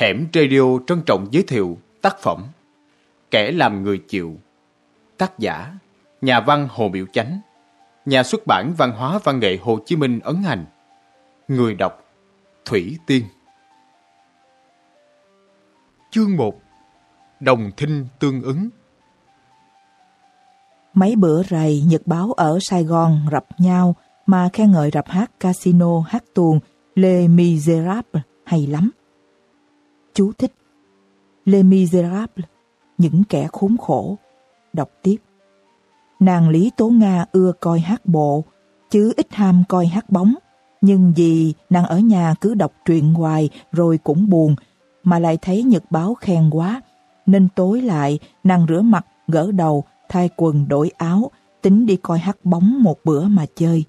Hẻm Radio trân trọng giới thiệu tác phẩm Kẻ làm người chịu. Tác giả, Nhà văn Hồ Biểu Chánh. Nhà xuất bản Văn hóa Văn nghệ Hồ Chí Minh ấn hành. Người đọc, Thủy Tiên. Chương 1 Đồng thinh tương ứng. Mấy bữa rày nhật báo ở Sài Gòn rập nhau mà khen ngợi rập hát casino, hát tuồng Les Miserables hay lắm. Chú thích Les Miserables, những kẻ khốn khổ. Đọc tiếp. Nàng Lý Tố Nga ưa coi hát bộ, chứ ít ham coi hát bóng. Nhưng vì nàng ở nhà cứ đọc truyện hoài rồi cũng buồn, mà lại thấy nhật báo khen quá, nên tối lại nàng rửa mặt, gỡ đầu, thay quần đổi áo, tính đi coi hát bóng một bữa mà chơi.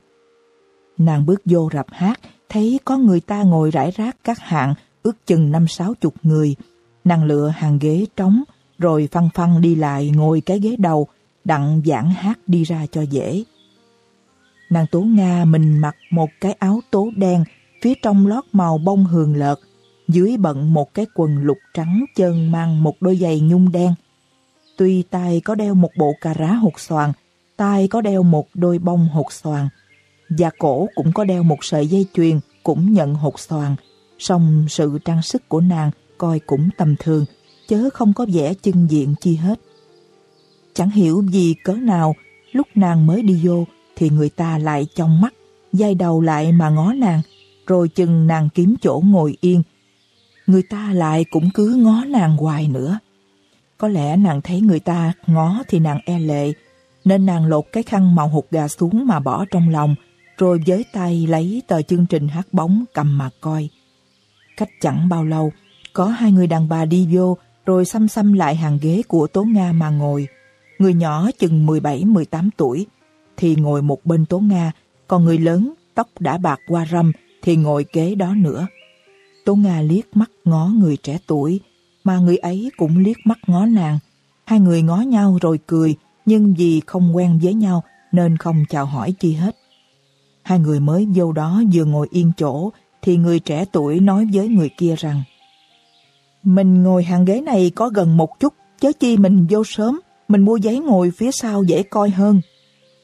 Nàng bước vô rạp hát, thấy có người ta ngồi rải rác các hạng, ước chừng năm sáu chục người. Nàng lựa hàng ghế trống, rồi phăng phăng đi lại ngồi cái ghế đầu, đặng giảng hát đi ra cho dễ. Nàng Tố Nga mình mặc một cái áo tố đen, phía trong lót màu bông hường lợt, dưới bận một cái quần lục trắng chân mang một đôi giày nhung đen. Tuy tay có đeo một bộ cà rá hột xoàn, tay có đeo một đôi bông hột xoàn, và cổ cũng có đeo một sợi dây chuyền cũng nhận hột xoàn, song sự trang sức của nàng coi cũng tầm thường, chớ không có vẻ chân diện chi hết. Chẳng hiểu vì cớ nào, lúc nàng mới đi vô thì người ta lại trong mắt, dai đầu lại mà ngó nàng, rồi chừng nàng kiếm chỗ ngồi yên. Người ta lại cũng cứ ngó nàng hoài nữa. Có lẽ nàng thấy người ta ngó thì nàng e lệ, nên nàng lột cái khăn màu hột gà xuống mà bỏ trong lòng, rồi với tay lấy tờ chương trình hát bóng cầm mà coi. Cách chẳng bao lâu, có hai người đàn bà đi vô, rồi xăm xăm lại hàng ghế của Tố Nga mà ngồi. Người nhỏ chừng 17-18 tuổi, thì ngồi một bên Tố Nga, còn người lớn, tóc đã bạc qua râm, thì ngồi kế đó nữa. Tố Nga liếc mắt ngó người trẻ tuổi, mà người ấy cũng liếc mắt ngó nàng. Hai người ngó nhau rồi cười, nhưng vì không quen với nhau nên không chào hỏi chi hết. Hai người mới vô đó vừa ngồi yên chỗ thì người trẻ tuổi nói với người kia rằng Mình ngồi hàng ghế này có gần một chút, chớ chi mình vô sớm, mình mua giấy ngồi phía sau dễ coi hơn.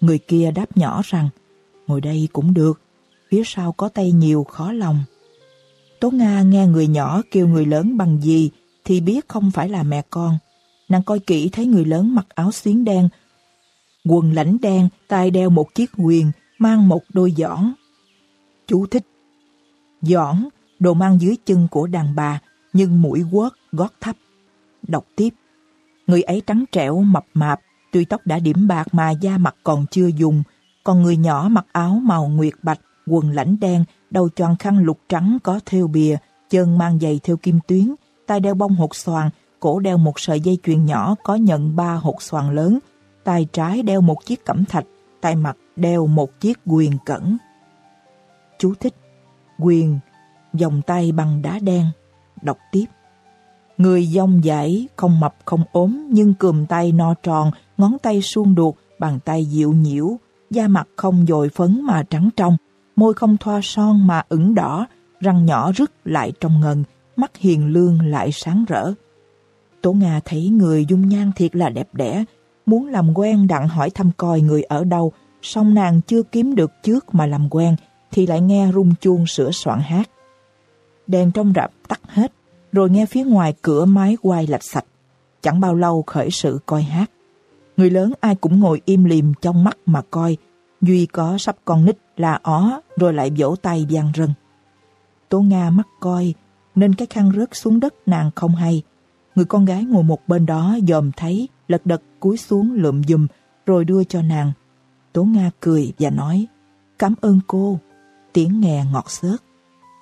Người kia đáp nhỏ rằng Ngồi đây cũng được, phía sau có tay nhiều khó lòng. Tố Nga nghe người nhỏ kêu người lớn bằng gì thì biết không phải là mẹ con. Nàng coi kỹ thấy người lớn mặc áo xuyến đen, quần lãnh đen, tay đeo một chiếc quyền, mang một đôi giỏn. Chú thích Giỏn, đồ mang dưới chân của đàn bà, nhưng mũi quớt, gót thấp. Đọc tiếp Người ấy trắng trẻo, mập mạp, tuy tóc đã điểm bạc mà da mặt còn chưa dùng, còn người nhỏ mặc áo màu nguyệt bạch, quần lãnh đen, đầu tròn khăn lục trắng có thêu bìa, chân mang giày thêu kim tuyến, tay đeo bông hột xoàn, cổ đeo một sợi dây chuyền nhỏ có nhận ba hột xoàn lớn, tay trái đeo một chiếc cẩm thạch, tay mặt đeo một chiếc quyền cẩn. Chú thích Quyền, vòng tay bằng đá đen. Đọc tiếp. Người dông dãi, không mập không ốm, nhưng cườm tay no tròn, ngón tay suông đuột, bàn tay dịu nhiễu, da mặt không dồi phấn mà trắng trong, môi không thoa son mà ửng đỏ, răng nhỏ rứt lại trong ngần, mắt hiền lương lại sáng rỡ. Tố Nga thấy người dung nhan thiệt là đẹp đẽ, muốn làm quen đặng hỏi thăm coi người ở đâu, song nàng chưa kiếm được trước mà làm quen, thì lại nghe rung chuông sửa soạn hát. Đèn trong rạp tắt hết, rồi nghe phía ngoài cửa mái quay lạch sạch. Chẳng bao lâu khởi sự coi hát. Người lớn ai cũng ngồi im lìm trong mắt mà coi, Duy có sắp con nít là ó rồi lại vỗ tay gian rân. Tố Nga mắt coi, nên cái khăn rớt xuống đất nàng không hay. Người con gái ngồi một bên đó dòm thấy, lật đật cúi xuống lượm dùm, rồi đưa cho nàng. Tố Nga cười và nói, cảm ơn cô. Tiếng nghe ngọt xớt.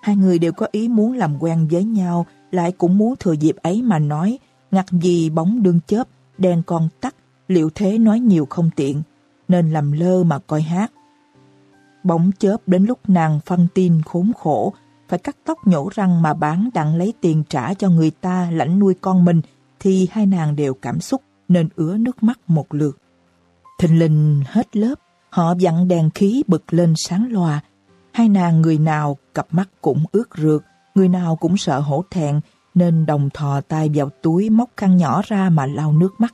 Hai người đều có ý muốn làm quen với nhau, lại cũng muốn thừa dịp ấy mà nói, ngặt gì bóng đương chớp, đèn còn tắt, liệu thế nói nhiều không tiện, nên làm lơ mà coi hát. Bóng chớp đến lúc nàng phân tin khốn khổ, phải cắt tóc nhổ răng mà bán đặng lấy tiền trả cho người ta lãnh nuôi con mình, thì hai nàng đều cảm xúc nên ứa nước mắt một lượt. Thình linh hết lớp, họ dặn đèn khí bực lên sáng loà. Hai nàng người nào cặp mắt cũng ướt rượt, người nào cũng sợ hổ thẹn, nên đồng thò tay vào túi móc khăn nhỏ ra mà lau nước mắt.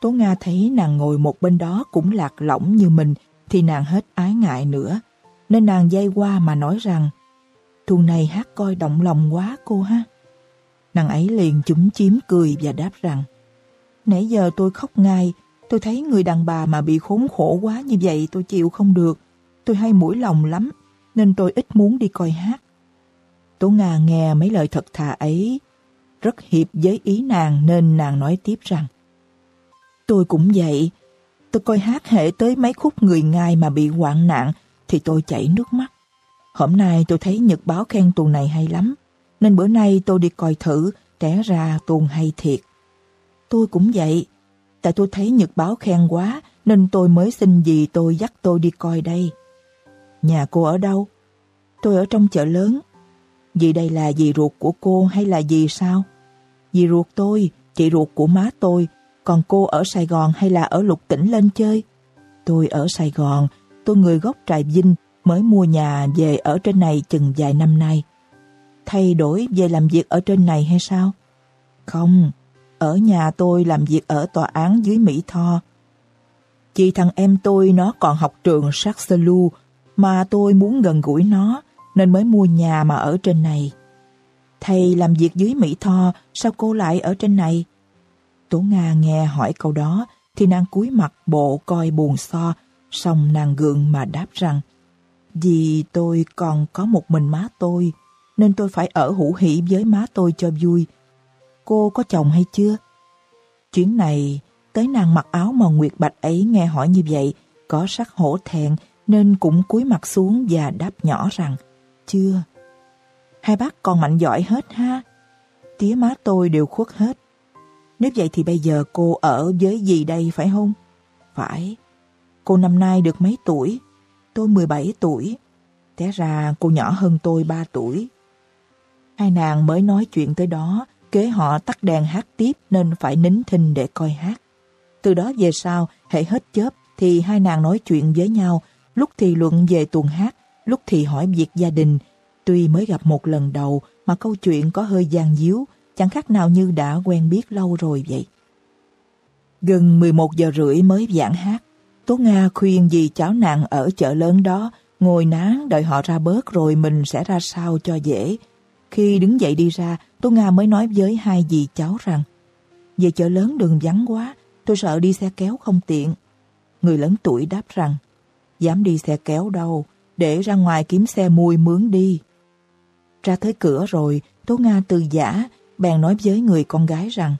Tố Nga thấy nàng ngồi một bên đó cũng lạc lõng như mình thì nàng hết ái ngại nữa. Nên nàng dây qua mà nói rằng thu này hát coi động lòng quá cô ha. Nàng ấy liền chúm chím cười và đáp rằng Nãy giờ tôi khóc ngay, tôi thấy người đàn bà mà bị khốn khổ quá như vậy tôi chịu không được. Tôi hay mũi lòng lắm, nên tôi ít muốn đi coi hát. Tố Nga nghe mấy lời thật thà ấy, rất hiệp với ý nàng nên nàng nói tiếp rằng Tôi cũng vậy, tôi coi hát hệ tới mấy khúc người ngài mà bị hoạn nạn thì tôi chảy nước mắt. Hôm nay tôi thấy nhật báo khen tuần này hay lắm, nên bữa nay tôi đi coi thử, té ra tuần hay thiệt. Tôi cũng vậy, tại tôi thấy nhật báo khen quá nên tôi mới xin dì tôi dắt tôi đi coi đây. Nhà cô ở đâu? Tôi ở trong chợ lớn. vì đây là dì ruột của cô hay là dì sao? Dì ruột tôi, chị ruột của má tôi, còn cô ở Sài Gòn hay là ở Lục Tỉnh lên chơi? Tôi ở Sài Gòn, tôi người gốc Trà Vinh, mới mua nhà về ở trên này chừng vài năm nay. Thay đổi về làm việc ở trên này hay sao? Không, ở nhà tôi làm việc ở tòa án dưới Mỹ Tho. Chị thằng em tôi nó còn học trường Saxelu mà tôi muốn gần gũi nó nên mới mua nhà mà ở trên này. Thầy làm việc dưới Mỹ Tho, sao cô lại ở trên này? Tố Nga nghe hỏi câu đó thì nàng cúi mặt bộ coi buồn so, xong nàng gượng mà đáp rằng vì tôi còn có một mình má tôi, nên tôi phải ở hữu hỷ với má tôi cho vui. Cô có chồng hay chưa? Chuyến này, tới nàng mặc áo màu nguyệt bạch ấy nghe hỏi như vậy, có sắc hổ thẹn nên cũng cúi mặt xuống và đáp nhỏ rằng chưa. Hai bác còn mạnh giỏi hết ha. Tía má tôi đều khuất hết. Nếu vậy thì bây giờ cô ở với gì đây phải không? Phải. Cô năm nay được mấy tuổi? Tôi 17 tuổi. Té ra cô nhỏ hơn tôi 3 tuổi. Hai nàng mới nói chuyện tới đó, kế họ tắt đèn hát tiếp nên phải nín thinh để coi hát. Từ đó về sau, hệ hết chớp thì hai nàng nói chuyện với nhau, lúc thì luận về tuần hát, lúc thì hỏi việc gia đình. Tuy mới gặp một lần đầu mà câu chuyện có hơi gian díu, chẳng khác nào như đã quen biết lâu rồi vậy. Gần 11 giờ rưỡi mới giảng hát. Tố Nga khuyên dì cháu nàng ở chợ lớn đó ngồi nán đợi họ ra bớt rồi mình sẽ ra sao cho dễ. Khi đứng dậy đi ra, Tố Nga mới nói với hai dì cháu rằng về chợ lớn đường vắng quá, tôi sợ đi xe kéo không tiện. Người lớn tuổi đáp rằng dám đi xe kéo đâu, để ra ngoài kiếm xe mui mướn đi. Ra tới cửa rồi, Tố Nga từ giả, bèn nói với người con gái rằng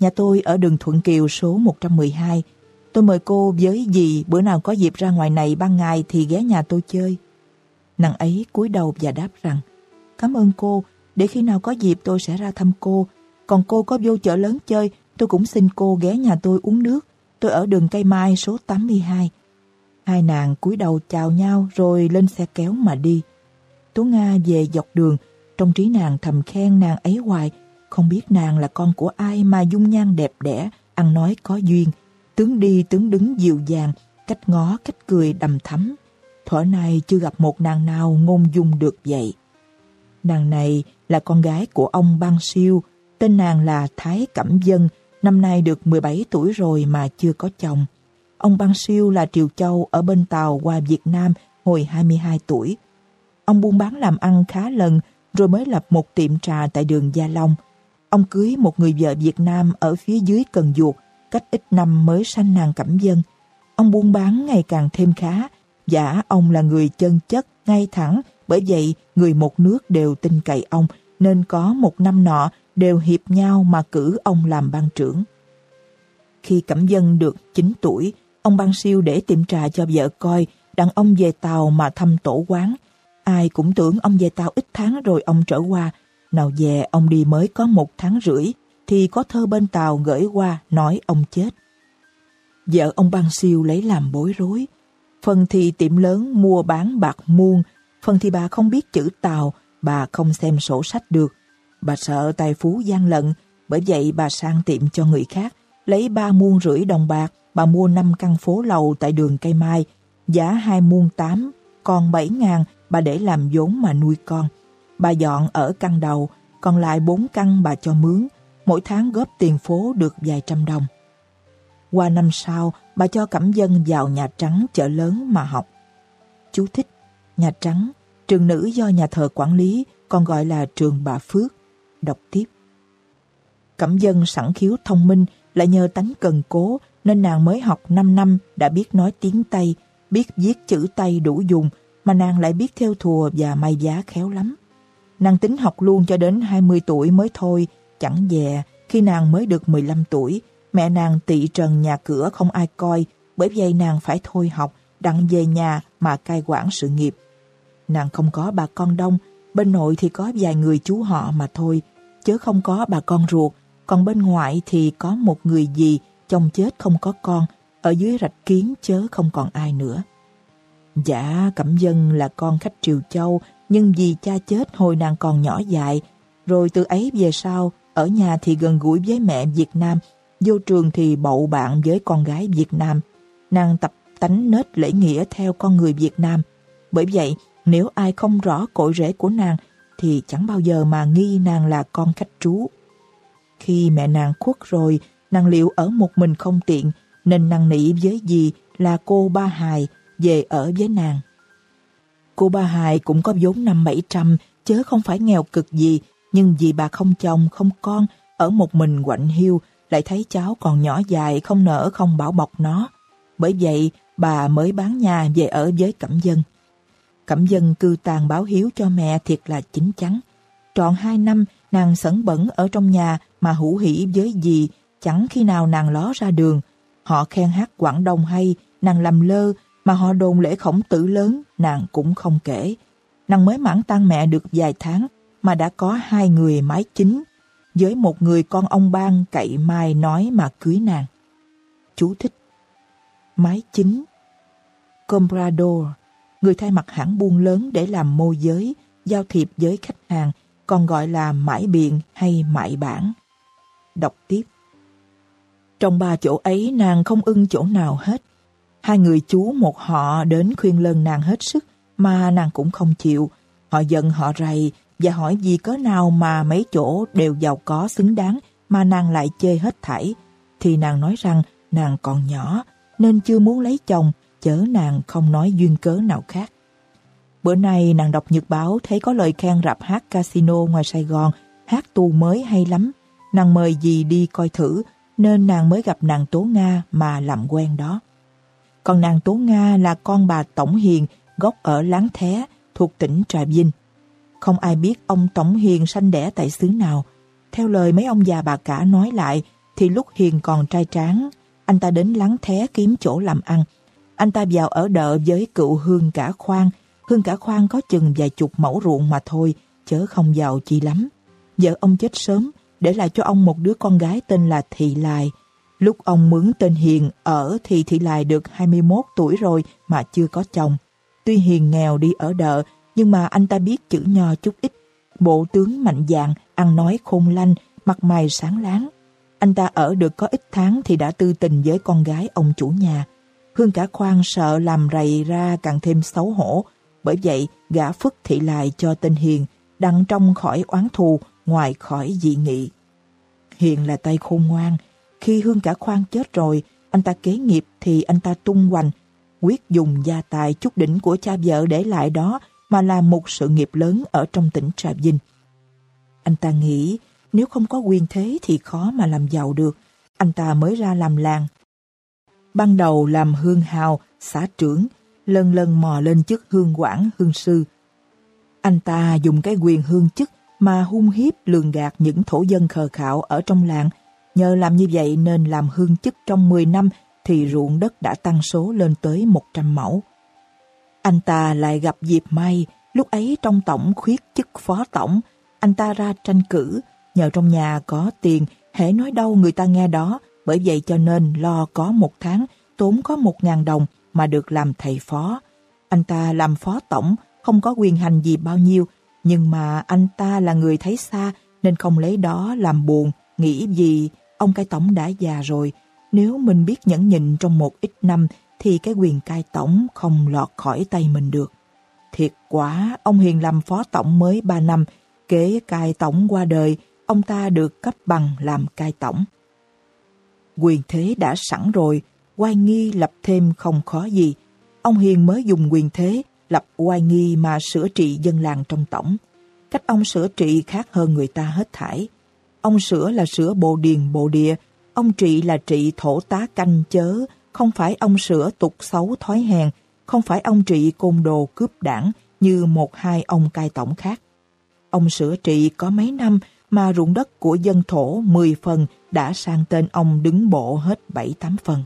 nhà tôi ở đường Thuận Kiều số 112, Tôi mời cô với dì bữa nào có dịp ra ngoài này ban ngày thì ghé nhà tôi chơi. Nàng ấy cúi đầu và đáp rằng Cảm ơn cô, để khi nào có dịp tôi sẽ ra thăm cô. Còn cô có vô chợ lớn chơi, tôi cũng xin cô ghé nhà tôi uống nước. Tôi ở đường cây mai số 82. Hai nàng cúi đầu chào nhau rồi lên xe kéo mà đi. Tố Nga về dọc đường, trong trí nàng thầm khen nàng ấy hoài, không biết nàng là con của ai mà dung nhan đẹp đẽ, ăn nói có duyên, tướng đi tướng đứng dịu dàng, cách ngó cách cười đầm thắm. Thỏa này chưa gặp một nàng nào ngôn dung được vậy. Nàng này là con gái của ông Ban Siêu, tên nàng là Thái Cẩm Dân, năm nay được 17 tuổi rồi mà chưa có chồng. Ông băng Siêu là Triều Châu ở bên Tàu qua Việt Nam hồi 22 tuổi. Ông buôn bán làm ăn khá lần rồi mới lập một tiệm trà tại đường Gia Long. Ông cưới một người vợ Việt Nam ở phía dưới Cần Duột cách ít năm mới sanh nàng cẩm dân. Ông buôn bán ngày càng thêm khá, giả ông là người chân chất, ngay thẳng, bởi vậy người một nước đều tin cậy ông, nên có một năm nọ đều hiệp nhau mà cử ông làm ban trưởng. Khi Cẩm Dân được 9 tuổi, ông ban siêu để tiệm trà cho vợ coi, đặng ông về Tàu mà thăm tổ quán. Ai cũng tưởng ông về Tàu ít tháng rồi ông trở qua, nào về ông đi mới có một tháng rưỡi, thì có thơ bên Tàu gửi qua nói ông chết. Vợ ông Ban Siêu lấy làm bối rối. Phần thì tiệm lớn mua bán bạc muôn, phần thì bà không biết chữ Tàu, bà không xem sổ sách được. Bà sợ tài phú gian lận, bởi vậy bà sang tiệm cho người khác, lấy ba muôn rưỡi đồng bạc, bà mua năm căn phố lầu tại đường Cây Mai, giá hai muôn tám, còn bảy ngàn bà để làm vốn mà nuôi con. Bà dọn ở căn đầu, còn lại bốn căn bà cho mướn, mỗi tháng góp tiền phố được vài trăm đồng. Qua năm sau, bà cho Cẩm Dân vào Nhà Trắng chợ lớn mà học. Chú thích, Nhà Trắng, trường nữ do nhà thờ quản lý, còn gọi là trường bà Phước. Đọc tiếp. Cẩm Dân sẵn khiếu thông minh, lại nhờ tánh cần cố, nên nàng mới học 5 năm đã biết nói tiếng Tây, biết viết chữ Tây đủ dùng, mà nàng lại biết theo thùa và may giá khéo lắm. Nàng tính học luôn cho đến 20 tuổi mới thôi, chẳng dè, khi nàng mới được 15 tuổi, mẹ nàng tị trần nhà cửa không ai coi, bởi vậy nàng phải thôi học, đặng về nhà mà cai quản sự nghiệp. Nàng không có bà con đông, bên nội thì có vài người chú họ mà thôi, chứ không có bà con ruột, còn bên ngoại thì có một người gì, chồng chết không có con, ở dưới rạch kiến chớ không còn ai nữa. Dạ, Cẩm Dân là con khách Triều Châu, nhưng vì cha chết hồi nàng còn nhỏ dại, rồi từ ấy về sau, ở nhà thì gần gũi với mẹ Việt Nam, vô trường thì bậu bạn với con gái Việt Nam. Nàng tập tánh nết lễ nghĩa theo con người Việt Nam. Bởi vậy, nếu ai không rõ cội rễ của nàng, thì chẳng bao giờ mà nghi nàng là con khách trú. Khi mẹ nàng khuất rồi, nàng liệu ở một mình không tiện, nên nàng nỉ với dì là cô Ba Hài về ở với nàng. Cô Ba Hài cũng có vốn năm bảy trăm, chớ không phải nghèo cực gì, nhưng vì bà không chồng, không con, ở một mình quạnh hiu, lại thấy cháu còn nhỏ dài không nỡ không bảo bọc nó. Bởi vậy, bà mới bán nhà về ở với Cẩm Dân. Cẩm Dân cư tàn báo hiếu cho mẹ thiệt là chính chắn. Trọn hai năm, nàng sẩn bẩn ở trong nhà mà hữu hỉ với dì, chẳng khi nào nàng ló ra đường. Họ khen hát Quảng Đông hay, nàng làm lơ, mà họ đồn lễ khổng tử lớn, nàng cũng không kể. Nàng mới mãn tan mẹ được vài tháng, mà đã có hai người mái chính, với một người con ông ban cậy mai nói mà cưới nàng. Chú thích Mái chính Comprador Người thay mặt hãng buôn lớn để làm môi giới, giao thiệp với khách hàng, còn gọi là mãi biện hay mãi bản. Đọc tiếp trong ba chỗ ấy nàng không ưng chỗ nào hết. Hai người chú một họ đến khuyên lần nàng hết sức, mà nàng cũng không chịu. Họ giận họ rầy, và hỏi gì có nào mà mấy chỗ đều giàu có xứng đáng mà nàng lại chê hết thảy, thì nàng nói rằng nàng còn nhỏ nên chưa muốn lấy chồng, chớ nàng không nói duyên cớ nào khác. Bữa nay nàng đọc nhật báo thấy có lời khen rạp hát casino ngoài Sài Gòn, hát tu mới hay lắm. Nàng mời dì đi coi thử, nên nàng mới gặp nàng Tố Nga mà làm quen đó. Còn nàng Tố Nga là con bà Tổng Hiền, gốc ở Láng Thé, thuộc tỉnh Trà Vinh. Không ai biết ông Tổng Hiền sanh đẻ tại xứ nào. Theo lời mấy ông già bà cả nói lại, thì lúc Hiền còn trai tráng, anh ta đến Láng thé kiếm chỗ làm ăn. Anh ta vào ở đợ với cựu Hương Cả Khoan. Hương Cả Khoan có chừng vài chục mẫu ruộng mà thôi, chớ không giàu chi lắm. Vợ ông chết sớm, để lại cho ông một đứa con gái tên là Thị Lai. Lúc ông mướn tên Hiền ở thì Thị Lai được 21 tuổi rồi mà chưa có chồng. Tuy Hiền nghèo đi ở đợ, nhưng mà anh ta biết chữ nho chút ít. Bộ tướng mạnh dạn, ăn nói khôn lanh, mặt mày sáng láng. Anh ta ở được có ít tháng thì đã tư tình với con gái ông chủ nhà. Hương cả khoan sợ làm rầy ra càng thêm xấu hổ, bởi vậy gã phức thị lại cho tên Hiền, đặng trong khỏi oán thù, ngoài khỏi dị nghị. Hiền là tay khôn ngoan, khi Hương cả khoan chết rồi, anh ta kế nghiệp thì anh ta tung hoành, quyết dùng gia tài chút đỉnh của cha vợ để lại đó mà làm một sự nghiệp lớn ở trong tỉnh Trà Vinh. Anh ta nghĩ nếu không có quyền thế thì khó mà làm giàu được, anh ta mới ra làm làng. Ban đầu làm hương hào, xã trưởng, lần lần mò lên chức hương quản, hương sư. Anh ta dùng cái quyền hương chức mà hung hiếp lường gạt những thổ dân khờ khạo ở trong làng. Nhờ làm như vậy nên làm hương chức trong 10 năm thì ruộng đất đã tăng số lên tới 100 mẫu. Anh ta lại gặp dịp may, lúc ấy trong tổng khuyết chức phó tổng, anh ta ra tranh cử, nhờ trong nhà có tiền, hễ nói đâu người ta nghe đó, bởi vậy cho nên lo có một tháng, tốn có một ngàn đồng mà được làm thầy phó. Anh ta làm phó tổng, không có quyền hành gì bao nhiêu, nhưng mà anh ta là người thấy xa nên không lấy đó làm buồn, nghĩ gì ông cai tổng đã già rồi, nếu mình biết nhẫn nhịn trong một ít năm thì cái quyền cai tổng không lọt khỏi tay mình được. Thiệt quá, ông Hiền làm phó tổng mới 3 năm, Kế cai tổng qua đời, ông ta được cấp bằng làm cai tổng. Quyền thế đã sẵn rồi, oai nghi lập thêm không khó gì. Ông Hiền mới dùng quyền thế lập oai nghi mà sửa trị dân làng trong tổng. Cách ông sửa trị khác hơn người ta hết thảy. Ông sửa là sửa bộ điền bộ địa, ông trị là trị thổ tá canh chớ, không phải ông sửa tục xấu thói hèn, không phải ông trị côn đồ cướp đảng như một hai ông cai tổng khác. Ông sửa trị có mấy năm mà ruộng đất của dân thổ 10 phần đã sang tên ông đứng bộ hết 7-8 phần.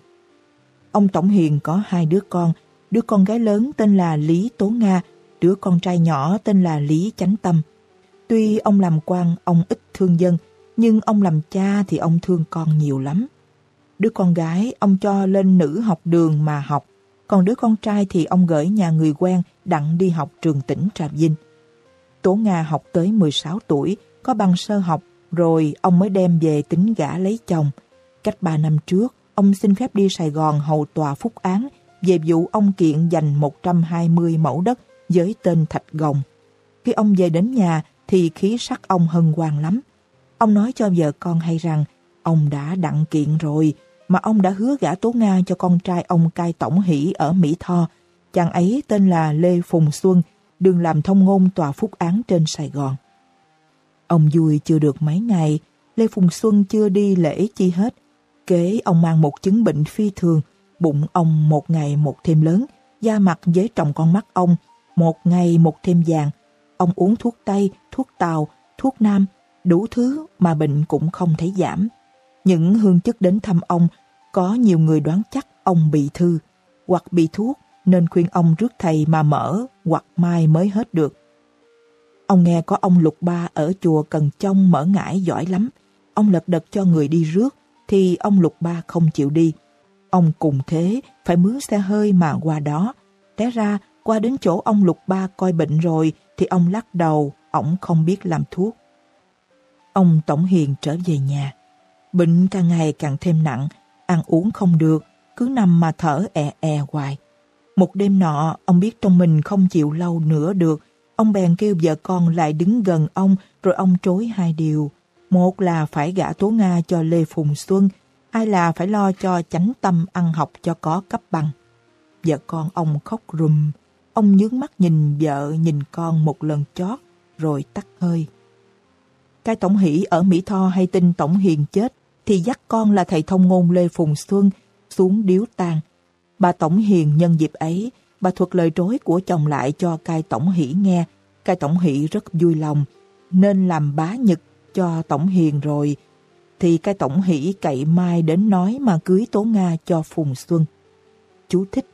Ông Tổng Hiền có hai đứa con, đứa con gái lớn tên là Lý Tố Nga, đứa con trai nhỏ tên là Lý Chánh Tâm. Tuy ông làm quan, ông ít thương dân, nhưng ông làm cha thì ông thương con nhiều lắm. Đứa con gái ông cho lên nữ học đường mà học, còn đứa con trai thì ông gửi nhà người quen đặng đi học trường tỉnh Trà Vinh. Tố Nga học tới 16 tuổi, có bằng sơ học, rồi ông mới đem về tính gả lấy chồng. Cách 3 năm trước, ông xin phép đi Sài Gòn hầu tòa phúc án về vụ ông kiện dành 120 mẫu đất với tên Thạch Gồng. Khi ông về đến nhà thì khí sắc ông hân hoan lắm. Ông nói cho vợ con hay rằng ông đã đặng kiện rồi, mà ông đã hứa gả Tố Nga cho con trai ông cai tổng hỷ ở Mỹ Tho. Chàng ấy tên là Lê Phùng Xuân, đừng làm thông ngôn tòa phúc án trên Sài Gòn. Ông vui chưa được mấy ngày, Lê Phùng Xuân chưa đi lễ chi hết. Kế ông mang một chứng bệnh phi thường, bụng ông một ngày một thêm lớn, da mặt với trong con mắt ông, một ngày một thêm vàng. Ông uống thuốc Tây, thuốc Tàu, thuốc Nam, đủ thứ mà bệnh cũng không thấy giảm. Những hương chức đến thăm ông, có nhiều người đoán chắc ông bị thư, hoặc bị thuốc, nên khuyên ông rước thầy mà mở, hoặc mai mới hết được. Ông nghe có ông Lục Ba ở chùa Cần Trông mở ngải giỏi lắm. Ông lật đật cho người đi rước, thì ông Lục Ba không chịu đi. Ông cùng thế, phải mướn xe hơi mà qua đó. Té ra, qua đến chỗ ông Lục Ba coi bệnh rồi, thì ông lắc đầu, ổng không biết làm thuốc. Ông Tổng Hiền trở về nhà. Bệnh càng ngày càng thêm nặng, ăn uống không được, cứ nằm mà thở e e hoài. Một đêm nọ, ông biết trong mình không chịu lâu nữa được, ông bèn kêu vợ con lại đứng gần ông, rồi ông trối hai điều. Một là phải gả Tố Nga cho Lê Phùng Xuân, ai là phải lo cho chánh tâm ăn học cho có cấp bằng. Vợ con ông khóc rùm, ông nhướng mắt nhìn vợ nhìn con một lần chót, rồi tắt hơi. Cái Tổng Hỷ ở Mỹ Tho hay tin Tổng Hiền chết, thì dắt con là thầy thông ngôn Lê Phùng Xuân xuống điếu tang. Bà Tổng Hiền nhân dịp ấy, bà thuật lời trối của chồng lại cho cai Tổng Hỷ nghe. Cai Tổng Hỷ rất vui lòng, nên làm bá nhật cho Tổng Hiền rồi, thì cai Tổng Hỷ cậy mai đến nói mà cưới Tố Nga cho Phùng Xuân. Chú thích,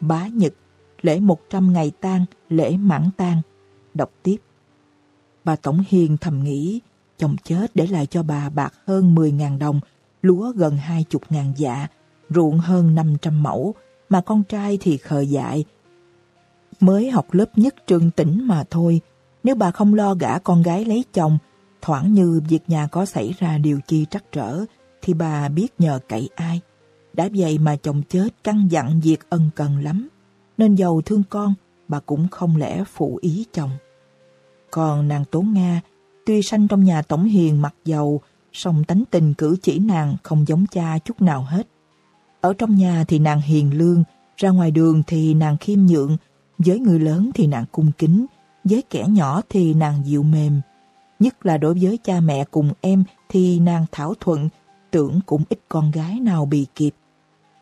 bá nhật, lễ 100 ngày tang, lễ mãn tang. Đọc tiếp. Bà Tổng Hiền thầm nghĩ, chồng chết để lại cho bà bạc hơn 10.000 đồng, lúa gần 20.000 dạ, ruộng hơn 500 mẫu, mà con trai thì khờ dại. Mới học lớp nhất trường tỉnh mà thôi, nếu bà không lo gả con gái lấy chồng, thoảng như việc nhà có xảy ra điều chi trắc trở, thì bà biết nhờ cậy ai. Đã vậy mà chồng chết căng dặn việc ân cần lắm, nên giàu thương con, bà cũng không lẽ phụ ý chồng. Còn nàng Tố Nga, tuy sanh trong nhà Tổng Hiền mặc dầu, song tánh tình cử chỉ nàng không giống cha chút nào hết. Ở trong nhà thì nàng hiền lương, ra ngoài đường thì nàng khiêm nhượng, với người lớn thì nàng cung kính, với kẻ nhỏ thì nàng dịu mềm. Nhất là đối với cha mẹ cùng em thì nàng thảo thuận, tưởng cũng ít con gái nào bị kịp.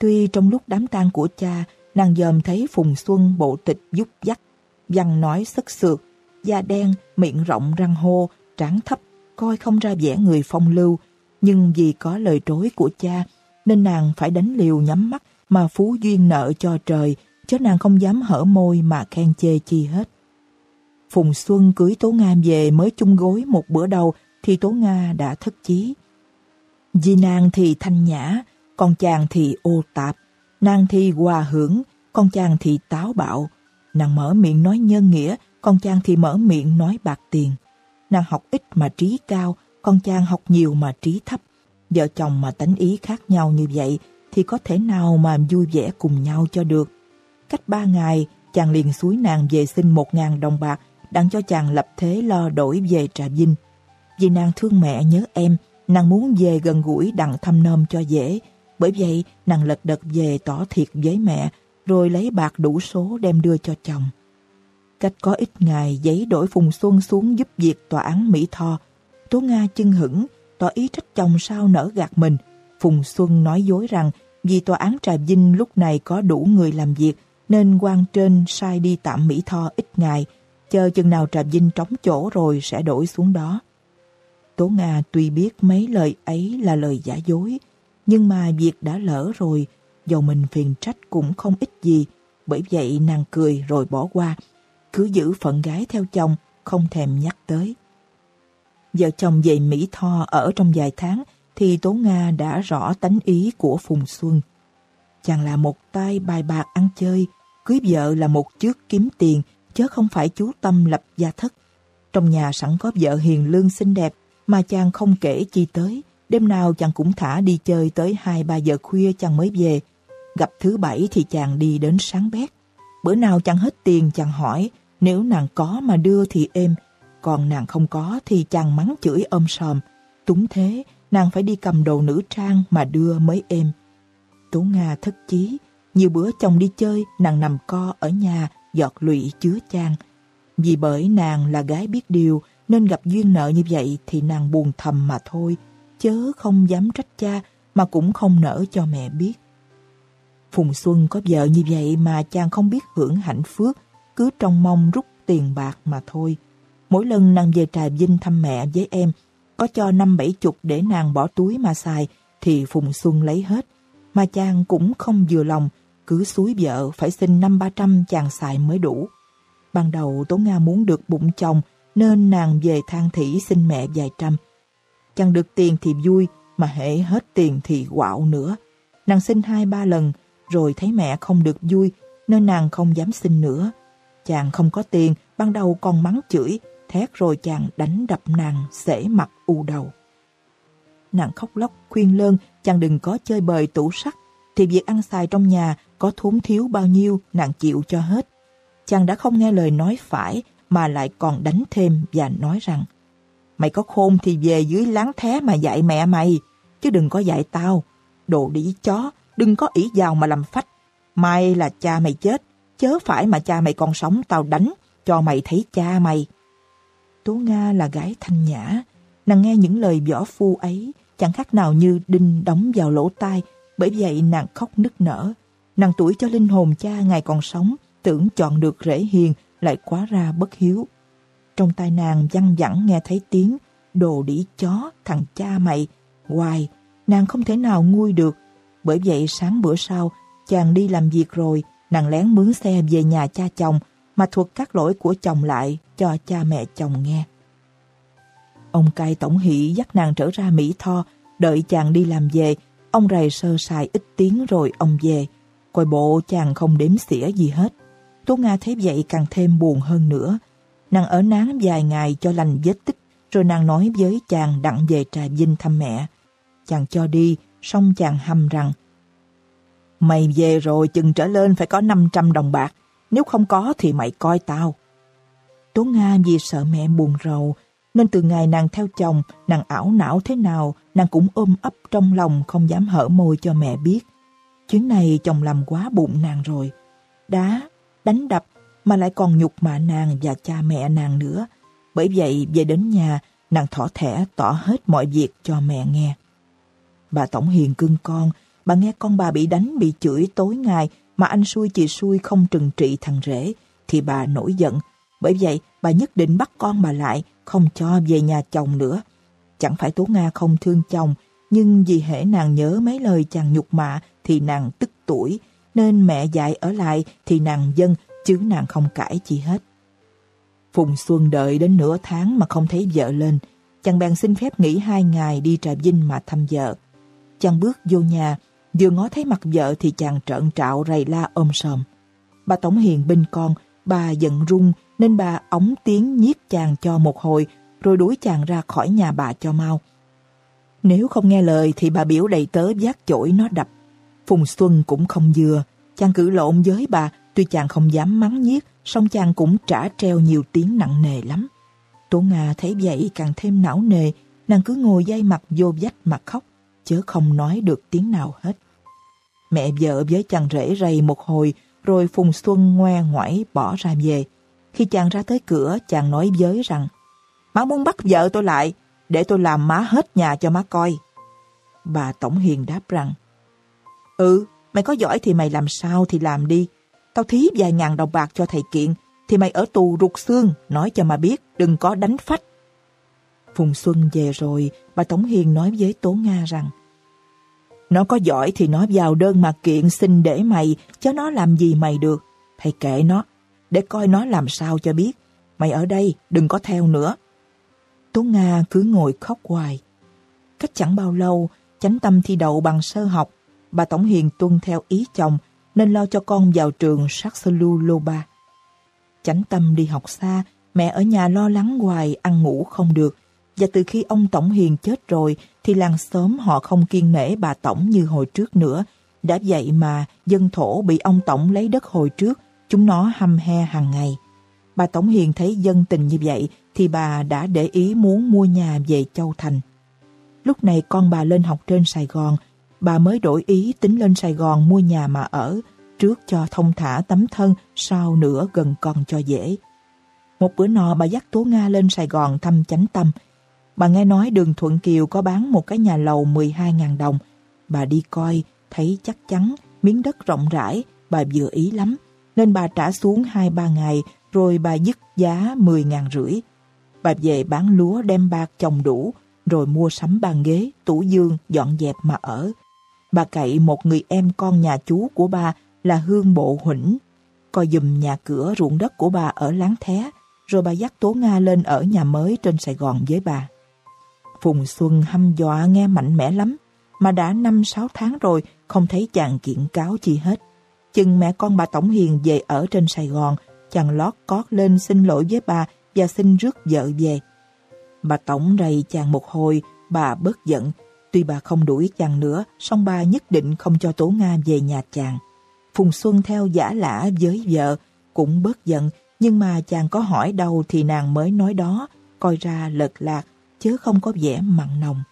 Tuy trong lúc đám tang của cha, nàng dòm thấy Phùng Xuân bộ tịch giúp dắt, văn nói sức sượt, da đen, miệng rộng răng hô, trán thấp, coi không ra vẻ người phong lưu, nhưng vì có lời trối của cha, nên nàng phải đánh liều nhắm mắt mà phú duyên nợ cho trời, chứ nàng không dám hở môi mà khen chê chi hết. Phùng Xuân cưới Tố Nga về mới chung gối một bữa đầu thì Tố Nga đã thất chí. Di nàng thì thanh nhã, con chàng thì ô tạp, nàng thì hòa hưởng, con chàng thì táo bạo. Nàng mở miệng nói nhân nghĩa, con chàng thì mở miệng nói bạc tiền. Nàng học ít mà trí cao, con chàng học nhiều mà trí thấp. Vợ chồng mà tánh ý khác nhau như vậy thì có thể nào mà vui vẻ cùng nhau cho được. Cách ba ngày, chàng liền suối nàng về xin một ngàn đồng bạc đặng cho chàng lập thế lo đổi về Trà Vinh. Vì nàng thương mẹ nhớ em, nàng muốn về gần gũi đặng thăm nom cho dễ. Bởi vậy, nàng lật đật về tỏ thiệt với mẹ, rồi lấy bạc đủ số đem đưa cho chồng. Cách có ít ngày, giấy đổi Phùng Xuân xuống giúp việc tòa án Mỹ Tho. Tố Nga chưng hững, tỏ ý trách chồng sao nở gạt mình. Phùng Xuân nói dối rằng vì tòa án Trà Vinh lúc này có đủ người làm việc nên quan trên sai đi tạm Mỹ Tho ít ngày, chờ chừng nào Trà Vinh trống chỗ rồi sẽ đổi xuống đó. Tố Nga tuy biết mấy lời ấy là lời giả dối, nhưng mà việc đã lỡ rồi, dầu mình phiền trách cũng không ích gì, bởi vậy nàng cười rồi bỏ qua, cứ giữ phận gái theo chồng, không thèm nhắc tới. Vợ chồng về Mỹ Tho ở trong vài tháng thì Tố Nga đã rõ tánh ý của Phùng Xuân. Chàng là một tay bài bạc ăn chơi, cưới vợ là một trước kiếm tiền, chớ không phải chú tâm lập gia thất. Trong nhà sẵn có vợ hiền lương xinh đẹp, mà chàng không kể chi tới. Đêm nào chàng cũng thả đi chơi tới 2-3 giờ khuya chàng mới về. Gặp thứ bảy thì chàng đi đến sáng bét. Bữa nào chàng hết tiền chàng hỏi, nếu nàng có mà đưa thì êm, còn nàng không có thì chàng mắng chửi ôm sòm. Túng thế, nàng phải đi cầm đồ nữ trang mà đưa mới êm. Tố Nga thất chí, nhiều bữa chồng đi chơi, nàng nằm co ở nhà, giọt lụy chứa chan. Vì bởi nàng là gái biết điều, nên gặp duyên nợ như vậy thì nàng buồn thầm mà thôi, chớ không dám trách cha mà cũng không nỡ cho mẹ biết. Phùng Xuân có vợ như vậy mà chàng không biết hưởng hạnh phước, cứ trong mong rút tiền bạc mà thôi. Mỗi lần nàng về Trà Vinh thăm mẹ với em, có cho năm bảy chục để nàng bỏ túi mà xài, thì Phùng Xuân lấy hết. Mà chàng cũng không vừa lòng, cứ suối vợ phải xin năm ba trăm chàng xài mới đủ. Ban đầu Tố Nga muốn được bụng chồng, nên nàng về than thỉ xin mẹ vài trăm. Chẳng được tiền thì vui, mà hệ hết tiền thì quạo nữa. Nàng xin hai ba lần, rồi thấy mẹ không được vui, nên nàng không dám xin nữa. Chàng không có tiền, ban đầu còn mắng chửi, thét rồi chàng đánh đập nàng, xể mặt u đầu. Nàng khóc lóc, khuyên lơn, chàng đừng có chơi bời tủ sắt, thì việc ăn xài trong nhà có thốn thiếu bao nhiêu nàng chịu cho hết. Chàng đã không nghe lời nói phải mà lại còn đánh thêm và nói rằng Mày có khôn thì về dưới láng thé mà dạy mẹ mày, chứ đừng có dạy tao. Đồ đĩ chó, đừng có ỷ vào mà làm phách. May là cha mày chết, chớ phải mà cha mày còn sống tao đánh, cho mày thấy cha mày. Tố Nga là gái thanh nhã, nàng nghe những lời võ phu ấy chẳng khác nào như đinh đóng vào lỗ tai, bởi vậy nàng khóc nức nở. Nàng tuổi cho linh hồn cha ngày còn sống, tưởng chọn được rễ hiền, lại quá ra bất hiếu. Trong tai nàng văng vẳng nghe thấy tiếng, đồ đĩ chó, thằng cha mày, hoài, nàng không thể nào nguôi được. Bởi vậy sáng bữa sau, chàng đi làm việc rồi, nàng lén mướn xe về nhà cha chồng, mà thuật các lỗi của chồng lại cho cha mẹ chồng nghe. Ông cai tổng hỷ dắt nàng trở ra Mỹ Tho, đợi chàng đi làm về, ông rầy sơ sài ít tiếng rồi ông về. Coi bộ chàng không đếm xỉa gì hết. Tố Nga thấy vậy càng thêm buồn hơn nữa. Nàng ở nán vài ngày cho lành vết tích, rồi nàng nói với chàng đặng về Trà Vinh thăm mẹ. Chàng cho đi, xong chàng hầm rằng Mày về rồi chừng trở lên phải có 500 đồng bạc, nếu không có thì mày coi tao. Tố Nga vì sợ mẹ buồn rầu, nên từ ngày nàng theo chồng, nàng ảo não thế nào, nàng cũng ôm ấp trong lòng không dám hở môi cho mẹ biết. Chuyến này chồng làm quá bụng nàng rồi. Đá, đánh đập, mà lại còn nhục mạ nàng và cha mẹ nàng nữa. Bởi vậy về đến nhà, nàng thỏ thẻ tỏ hết mọi việc cho mẹ nghe. Bà Tổng Hiền cưng con, bà nghe con bà bị đánh bị chửi tối ngày mà anh xui chị xui không trừng trị thằng rể, thì bà nổi giận. Bởi vậy bà nhất định bắt con bà lại, không cho về nhà chồng nữa. Chẳng phải Tố Nga không thương chồng, nhưng vì hễ nàng nhớ mấy lời chàng nhục mạ thì nàng tức tuổi, nên mẹ dạy ở lại thì nàng dân, chứ nàng không cãi chi hết. Phùng Xuân đợi đến nửa tháng mà không thấy vợ lên, chàng bèn xin phép nghỉ hai ngày đi Trà Vinh mà thăm vợ. Chàng bước vô nhà, vừa ngó thấy mặt vợ thì chàng trợn trạo rầy la ôm sòm. Bà Tổng Hiền bên con, bà giận rung nên bà ống tiếng nhiếc chàng cho một hồi rồi đuổi chàng ra khỏi nhà bà cho mau. Nếu không nghe lời thì bà biểu đầy tớ giác chổi nó đập. Phùng Xuân cũng không vừa, chàng cử lộn với bà, tuy chàng không dám mắng nhiếc, song chàng cũng trả treo nhiều tiếng nặng nề lắm. Tố Nga thấy vậy càng thêm não nề, nàng cứ ngồi dây mặt vô vách mà khóc, chớ không nói được tiếng nào hết. Mẹ vợ với chàng rể rầy một hồi, rồi Phùng Xuân ngoe ngoải bỏ ra về. Khi chàng ra tới cửa, chàng nói với rằng, Má muốn bắt vợ tôi lại, để tôi làm má hết nhà cho má coi. Bà Tổng Hiền đáp rằng, Ừ, mày có giỏi thì mày làm sao thì làm đi. Tao thí vài ngàn đồng bạc cho thầy kiện, thì mày ở tù ruột xương, nói cho mà biết, đừng có đánh phách. Phùng Xuân về rồi, bà Tổng Hiền nói với Tố Nga rằng, Nó có giỏi thì nó vào đơn mà kiện xin để mày, cho nó làm gì mày được. Thầy kệ nó, để coi nó làm sao cho biết. Mày ở đây, đừng có theo nữa. Tố Nga cứ ngồi khóc hoài. Cách chẳng bao lâu, chánh tâm thi đậu bằng sơ học, bà Tổng Hiền tuân theo ý chồng nên lo cho con vào trường Saxelu Loba. Chánh tâm đi học xa, mẹ ở nhà lo lắng hoài, ăn ngủ không được. Và từ khi ông Tổng Hiền chết rồi thì làng xóm họ không kiên nể bà Tổng như hồi trước nữa. Đã vậy mà dân thổ bị ông Tổng lấy đất hồi trước, chúng nó hăm he hàng ngày. Bà Tổng Hiền thấy dân tình như vậy thì bà đã để ý muốn mua nhà về Châu Thành. Lúc này con bà lên học trên Sài Gòn, bà mới đổi ý tính lên Sài Gòn mua nhà mà ở, trước cho thông thả tấm thân, sau nữa gần con cho dễ. Một bữa nọ bà dắt Tố Nga lên Sài Gòn thăm chánh tâm. Bà nghe nói đường Thuận Kiều có bán một cái nhà lầu 12.000 đồng. Bà đi coi, thấy chắc chắn, miếng đất rộng rãi, bà vừa ý lắm. Nên bà trả xuống 2-3 ngày, rồi bà dứt giá 10.000 rưỡi. Bà về bán lúa đem bạc trồng đủ, rồi mua sắm bàn ghế, tủ dương, dọn dẹp mà ở. Bà cậy một người em con nhà chú của bà là Hương Bộ Huỳnh, coi dùm nhà cửa ruộng đất của bà ở Láng Thé, rồi bà dắt Tố Nga lên ở nhà mới trên Sài Gòn với bà. Phùng Xuân hăm dọa nghe mạnh mẽ lắm, mà đã năm sáu tháng rồi không thấy chàng kiện cáo chi hết. Chừng mẹ con bà Tổng Hiền về ở trên Sài Gòn, chàng lót cót lên xin lỗi với bà và xin rước vợ về. Bà Tổng rầy chàng một hồi, bà bớt giận. Tuy bà không đuổi chàng nữa, song bà nhất định không cho Tố Nga về nhà chàng. Phùng Xuân theo giả lả với vợ, cũng bớt giận, nhưng mà chàng có hỏi đâu thì nàng mới nói đó, coi ra lật lạc, chứ không có vẻ mặn nồng.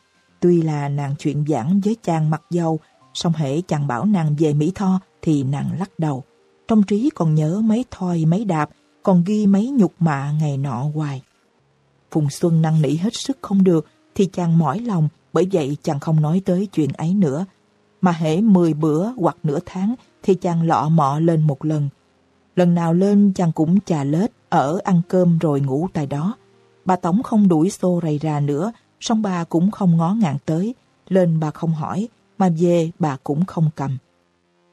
Tuy là nàng chuyện giảng với chàng mặc dầu, song hễ chàng bảo nàng về Mỹ Tho thì nàng lắc đầu. Trong trí còn nhớ mấy thoi mấy đạp, còn ghi mấy nhục mạ ngày nọ hoài. Phùng Xuân năn nỉ hết sức không được, thì chàng mỏi lòng, bởi vậy chàng không nói tới chuyện ấy nữa. Mà hễ 10 bữa hoặc nửa tháng thì chàng lọ mọ lên một lần. Lần nào lên chàng cũng trà lết, ở ăn cơm rồi ngủ tại đó. Bà Tổng không đuổi xô rầy ra nữa, song bà cũng không ngó ngàng tới. Lên bà không hỏi, mà về bà cũng không cầm.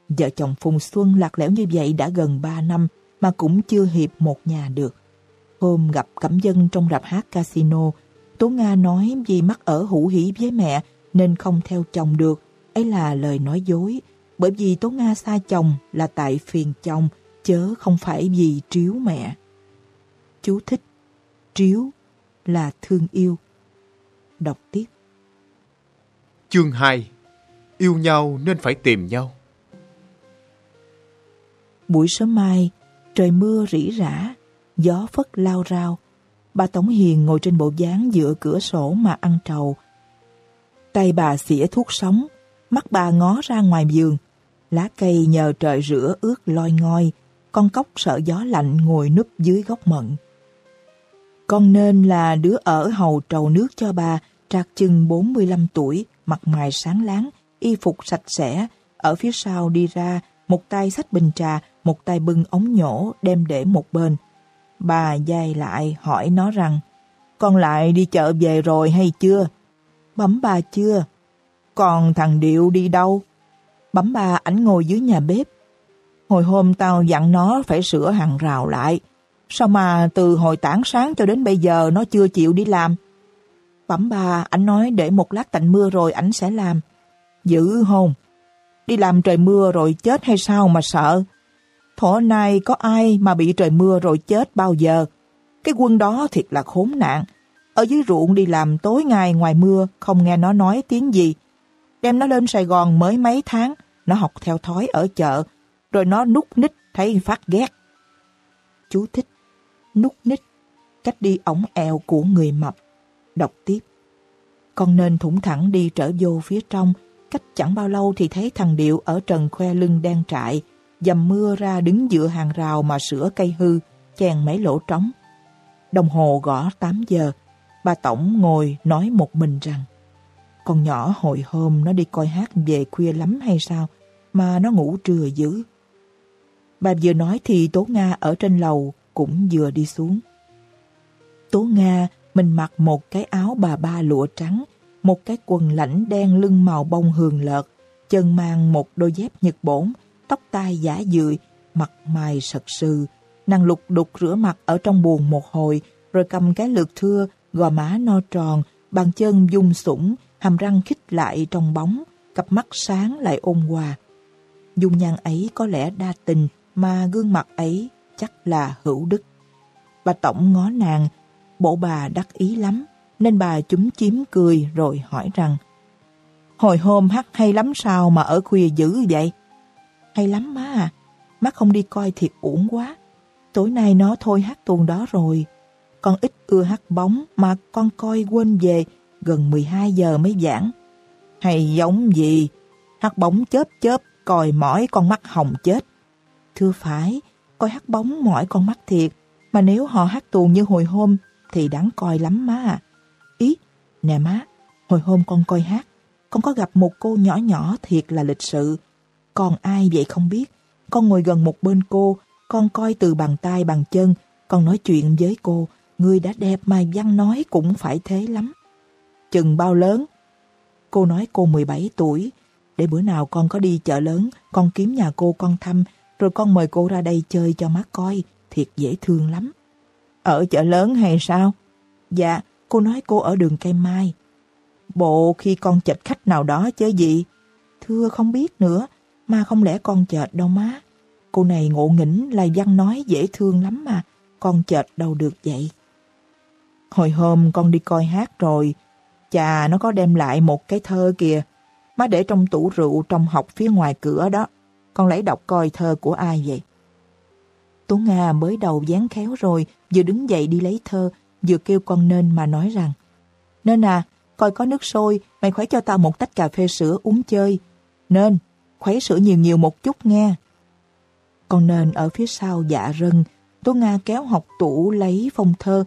Vợ chồng Phùng Xuân lạc lẽo như vậy đã gần 3 năm mà cũng chưa hiệp một nhà được. Hôm gặp Cẩm Dân trong rạp hát casino, Tố Nga nói vì mắc ở hữu hỷ với mẹ nên không theo chồng được. Ấy là lời nói dối, bởi vì Tố Nga xa chồng là tại phiền chồng, chớ không phải vì triếu mẹ. Chú thích, triếu là thương yêu. Đọc tiếp. Chương 2 Yêu nhau nên phải tìm nhau Buổi sớm mai, trời mưa rỉ rả, gió phất lao rao. Bà Tổng Hiền ngồi trên bộ dáng dựa cửa sổ mà ăn trầu. Tay bà xỉa thuốc sống, mắt bà ngó ra ngoài giường. Lá cây nhờ trời rửa ướt loi ngoi, con cóc sợ gió lạnh ngồi núp dưới gốc mận. Con nên là đứa ở hầu trầu nước cho bà, trạc chừng 45 tuổi, mặt mày sáng láng, y phục sạch sẽ, ở phía sau đi ra, một tay sách bình trà, một tay bưng ống nhổ đem để một bên. Bà dây lại hỏi nó rằng, con lại đi chợ về rồi hay chưa? Bấm bà chưa? Còn thằng Điệu đi đâu? Bấm bà ảnh ngồi dưới nhà bếp. Hồi hôm tao dặn nó phải sửa hàng rào lại. Sao mà từ hồi tảng sáng cho đến bây giờ nó chưa chịu đi làm? Bấm bà, ảnh nói để một lát tạnh mưa rồi ảnh sẽ làm. Dữ hồn Đi làm trời mưa rồi chết hay sao mà sợ? Thổ nay có ai mà bị trời mưa rồi chết bao giờ? Cái quân đó thiệt là khốn nạn. Ở dưới ruộng đi làm tối ngày ngoài mưa, không nghe nó nói tiếng gì. Đem nó lên Sài Gòn mới mấy tháng, nó học theo thói ở chợ, rồi nó nút ních thấy phát ghét. Chú thích. Nút ních. Cách đi ống eo của người mập. Đọc tiếp. Con nên thủng thẳng đi trở vô phía trong. Cách chẳng bao lâu thì thấy thằng Điệu ở trần khoe lưng đang trại. Dầm mưa ra đứng giữa hàng rào mà sửa cây hư, chèn mấy lỗ trống. Đồng hồ gõ 8 giờ. Bà Tổng ngồi nói một mình rằng con nhỏ hồi hôm nó đi coi hát về khuya lắm hay sao mà nó ngủ trưa dữ. Bà vừa nói thì Tố Nga ở trên lầu cũng vừa đi xuống. Tố Nga mình mặc một cái áo bà ba lụa trắng, một cái quần lãnh đen lưng màu bông hường lợt, chân mang một đôi dép nhật bổn, tóc tai giả dười, mặt mày sật sừ. Nàng lục đục rửa mặt ở trong buồn một hồi, rồi cầm cái lược thưa, gò má no tròn, bàn chân dung sủng, hàm răng khích lại trong bóng, cặp mắt sáng lại ôn hòa. Dung nhan ấy có lẽ đa tình, mà gương mặt ấy chắc là hữu đức. Bà Tổng ngó nàng, bộ bà đắc ý lắm, nên bà chúm chím cười rồi hỏi rằng Hồi hôm hát hay lắm sao mà ở khuya dữ vậy? Hay lắm má à, má không đi coi thiệt uổng quá. Tối nay nó thôi hát tuồng đó rồi. Con ít ưa hát bóng mà con coi quên về gần 12 giờ mới giảng. Hay giống gì? Hát bóng chớp chớp, coi mỏi con mắt hồng chết. Thưa phải, coi hát bóng mỏi con mắt thiệt, mà nếu họ hát tuồng như hồi hôm thì đáng coi lắm má à. Ý, nè má, hồi hôm con coi hát, con có gặp một cô nhỏ nhỏ thiệt là lịch sự. Còn ai vậy không biết, con ngồi gần một bên cô, con coi từ bàn tay bàn chân, con nói chuyện với cô, người đã đẹp mà văn nói cũng phải thế lắm. Chừng bao lớn? Cô nói cô 17 tuổi. Để bữa nào con có đi chợ lớn, con kiếm nhà cô con thăm, rồi con mời cô ra đây chơi cho má coi, thiệt dễ thương lắm. Ở chợ lớn hay sao? Dạ, cô nói cô ở đường cây mai. Bộ khi con chật khách nào đó chứ gì? Thưa không biết nữa, mà không lẽ con chợt đâu má. Cô này ngộ nghĩnh là văn nói dễ thương lắm mà, con chợt đâu được vậy. Hồi hôm con đi coi hát rồi, Chà, nó có đem lại một cái thơ kìa. Má để trong tủ rượu trong học phía ngoài cửa đó. Con lấy đọc coi thơ của ai vậy? tú Nga mới đầu dán khéo rồi, vừa đứng dậy đi lấy thơ, vừa kêu con nên mà nói rằng Nên à, coi có nước sôi, mày khuấy cho tao một tách cà phê sữa uống chơi. Nên, khuấy sữa nhiều nhiều một chút nghe. Còn nên ở phía sau dạ rân, Tố Nga kéo học tủ lấy phong thơ,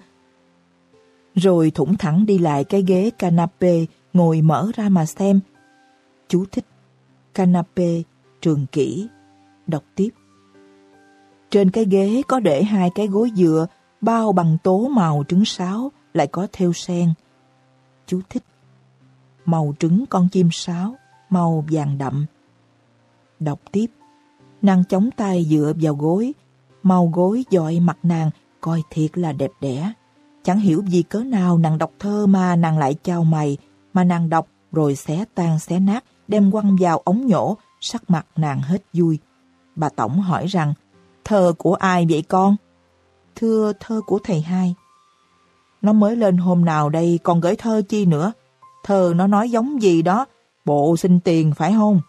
rồi thủng thẳng đi lại cái ghế canape ngồi mở ra mà xem. Chú thích canape trường kỷ đọc tiếp. Trên cái ghế có để hai cái gối dựa bao bằng tố màu trứng sáo lại có theo sen. Chú thích màu trứng con chim sáo màu vàng đậm. Đọc tiếp. Nàng chống tay dựa vào gối, màu gối dọi mặt nàng coi thiệt là đẹp đẽ. Chẳng hiểu vì cớ nào nàng đọc thơ mà nàng lại trao mày, mà nàng đọc rồi xé tan xé nát, đem quăng vào ống nhổ, sắc mặt nàng hết vui. Bà Tổng hỏi rằng, thơ của ai vậy con? Thưa thơ của thầy hai. Nó mới lên hôm nào đây còn gửi thơ chi nữa? Thơ nó nói giống gì đó, bộ xin tiền phải không?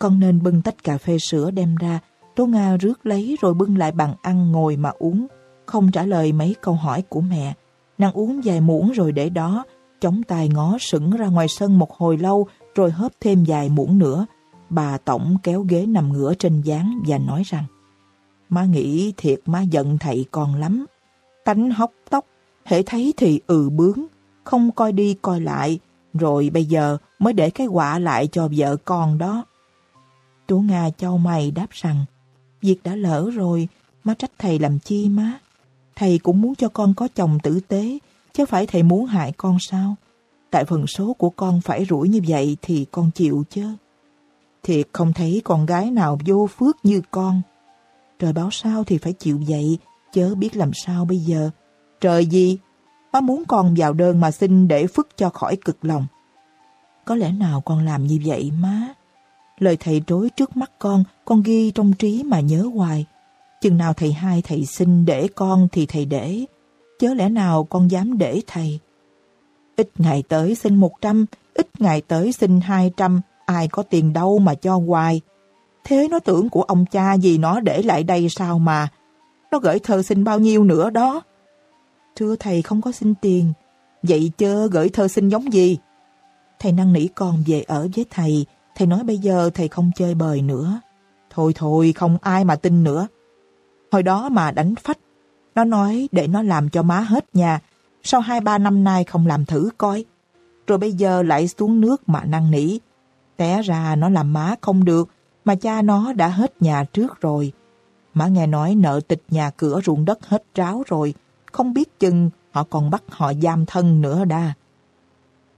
Con nên bưng tách cà phê sữa đem ra, Tố Nga rước lấy rồi bưng lại bàn ăn ngồi mà uống không trả lời mấy câu hỏi của mẹ. Nàng uống vài muỗng rồi để đó, chống tay ngó sững ra ngoài sân một hồi lâu rồi hớp thêm vài muỗng nữa. Bà Tổng kéo ghế nằm ngửa trên gián và nói rằng Má nghĩ thiệt má giận thầy con lắm. Tánh hóc tóc, hễ thấy thì ừ bướng, không coi đi coi lại, rồi bây giờ mới để cái quả lại cho vợ con đó chú Nga châu mày đáp rằng Việc đã lỡ rồi, má trách thầy làm chi má. Thầy cũng muốn cho con có chồng tử tế, chứ phải thầy muốn hại con sao? Tại phần số của con phải rủi như vậy thì con chịu chứ. Thiệt không thấy con gái nào vô phước như con. Trời báo sao thì phải chịu vậy, chớ biết làm sao bây giờ. Trời gì? Má muốn con vào đơn mà xin để phức cho khỏi cực lòng. Có lẽ nào con làm như vậy má? Lời thầy trối trước mắt con, con ghi trong trí mà nhớ hoài. Chừng nào thầy hai thầy xin để con thì thầy để, chớ lẽ nào con dám để thầy. Ít ngày tới xin một trăm, ít ngày tới xin hai trăm, ai có tiền đâu mà cho hoài. Thế nó tưởng của ông cha gì nó để lại đây sao mà. Nó gửi thơ xin bao nhiêu nữa đó? Thưa thầy không có xin tiền. Vậy chớ gửi thơ xin giống gì? Thầy năn nỉ con về ở với thầy. Thầy nói bây giờ thầy không chơi bời nữa. Thôi thôi, không ai mà tin nữa. Hồi đó mà đánh phách. Nó nói để nó làm cho má hết nhà. Sau hai ba năm nay không làm thử coi. Rồi bây giờ lại xuống nước mà năn nỉ. Té ra nó làm má không được, mà cha nó đã hết nhà trước rồi. Má nghe nói nợ tịch nhà cửa ruộng đất hết ráo rồi, không biết chừng họ còn bắt họ giam thân nữa đa.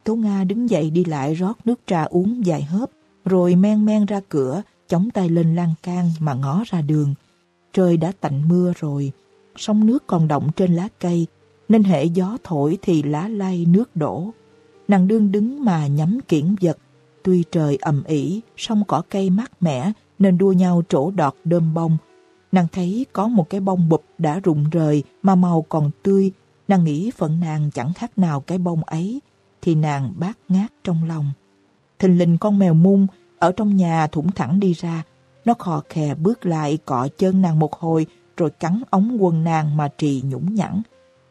Tố Nga đứng dậy đi lại rót nước trà uống vài hớp, rồi men men ra cửa, chống tay lên lan can mà ngó ra đường. Trời đã tạnh mưa rồi, sông nước còn động trên lá cây, nên hệ gió thổi thì lá lay nước đổ. Nàng đương đứng mà nhắm kiển vật, tuy trời ầm ỉ, sông cỏ cây mát mẻ nên đua nhau trổ đọt đơm bông. Nàng thấy có một cái bông bụp đã rụng rời mà màu còn tươi, nàng nghĩ phận nàng chẳng khác nào cái bông ấy, thì nàng bát ngát trong lòng. Thình lình con mèo mung ở trong nhà thủng thẳng đi ra, nó khò khè bước lại cọ chân nàng một hồi rồi cắn ống quần nàng mà trì nhũng nhẵn.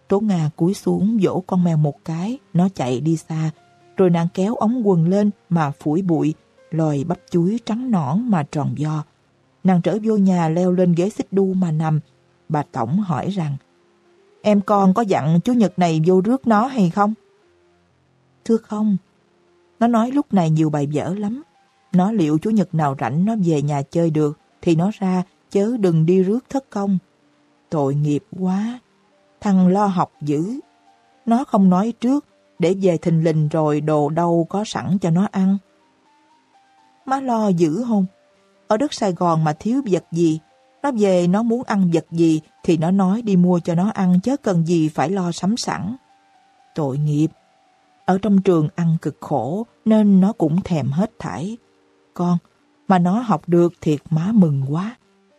Tố Nga cúi xuống vỗ con mèo một cái, nó chạy đi xa, rồi nàng kéo ống quần lên mà phủi bụi, lòi bắp chuối trắng nõn mà tròn do. Nàng trở vô nhà leo lên ghế xích đu mà nằm. Bà Tổng hỏi rằng, em con có dặn chú Nhật này vô rước nó hay không? Thưa không, nó nói lúc này nhiều bài vở lắm. Nó liệu chủ Nhật nào rảnh nó về nhà chơi được, thì nó ra, chớ đừng đi rước thất công. Tội nghiệp quá, thằng lo học dữ. Nó không nói trước, để về thình lình rồi đồ đâu có sẵn cho nó ăn. Má lo dữ không? Ở đất Sài Gòn mà thiếu vật gì, nó về nó muốn ăn vật gì thì nó nói đi mua cho nó ăn chứ cần gì phải lo sắm sẵn. Tội nghiệp. Ở trong trường ăn cực khổ nên nó cũng thèm hết thảy. Con, mà nó học được thiệt má mừng quá.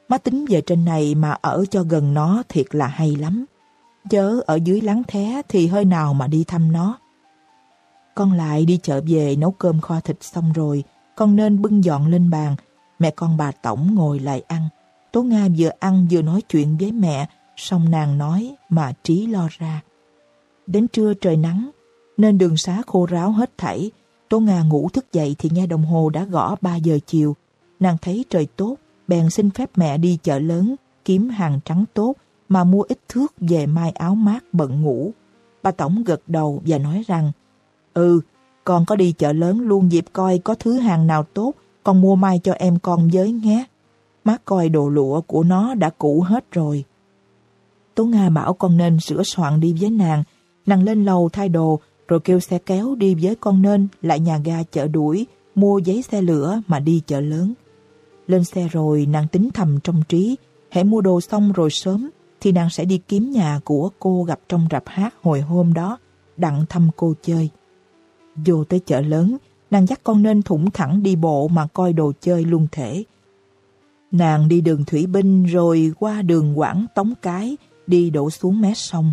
Má tính về trên này mà ở cho gần nó thiệt là hay lắm. Chớ ở dưới láng thé thì hơi nào mà đi thăm nó. Con lại đi chợ về nấu cơm kho thịt xong rồi, con nên bưng dọn lên bàn. Mẹ con bà Tổng ngồi lại ăn. Tố Nga vừa ăn vừa nói chuyện với mẹ, xong nàng nói mà trí lo ra. Đến trưa trời nắng, nên đường xá khô ráo hết thảy. Tố Nga ngủ thức dậy thì nghe đồng hồ đã gõ 3 giờ chiều. Nàng thấy trời tốt, bèn xin phép mẹ đi chợ lớn, kiếm hàng trắng tốt mà mua ít thước về mai áo mát bận ngủ. Bà Tổng gật đầu và nói rằng Ừ, con có đi chợ lớn luôn dịp coi có thứ hàng nào tốt, con mua mai cho em con với nhé. Má coi đồ lụa của nó đã cũ hết rồi. Tố Nga bảo con nên sửa soạn đi với nàng. Nàng lên lầu thay đồ, rồi kêu xe kéo đi với con nên lại nhà ga chợ đuổi, mua giấy xe lửa mà đi chợ lớn. Lên xe rồi nàng tính thầm trong trí, hãy mua đồ xong rồi sớm, thì nàng sẽ đi kiếm nhà của cô gặp trong rạp hát hồi hôm đó, đặng thăm cô chơi. Vô tới chợ lớn, nàng dắt con nên thủng thẳng đi bộ mà coi đồ chơi luôn thể. Nàng đi đường Thủy Binh rồi qua đường Quảng Tống Cái, đi đổ xuống mé sông.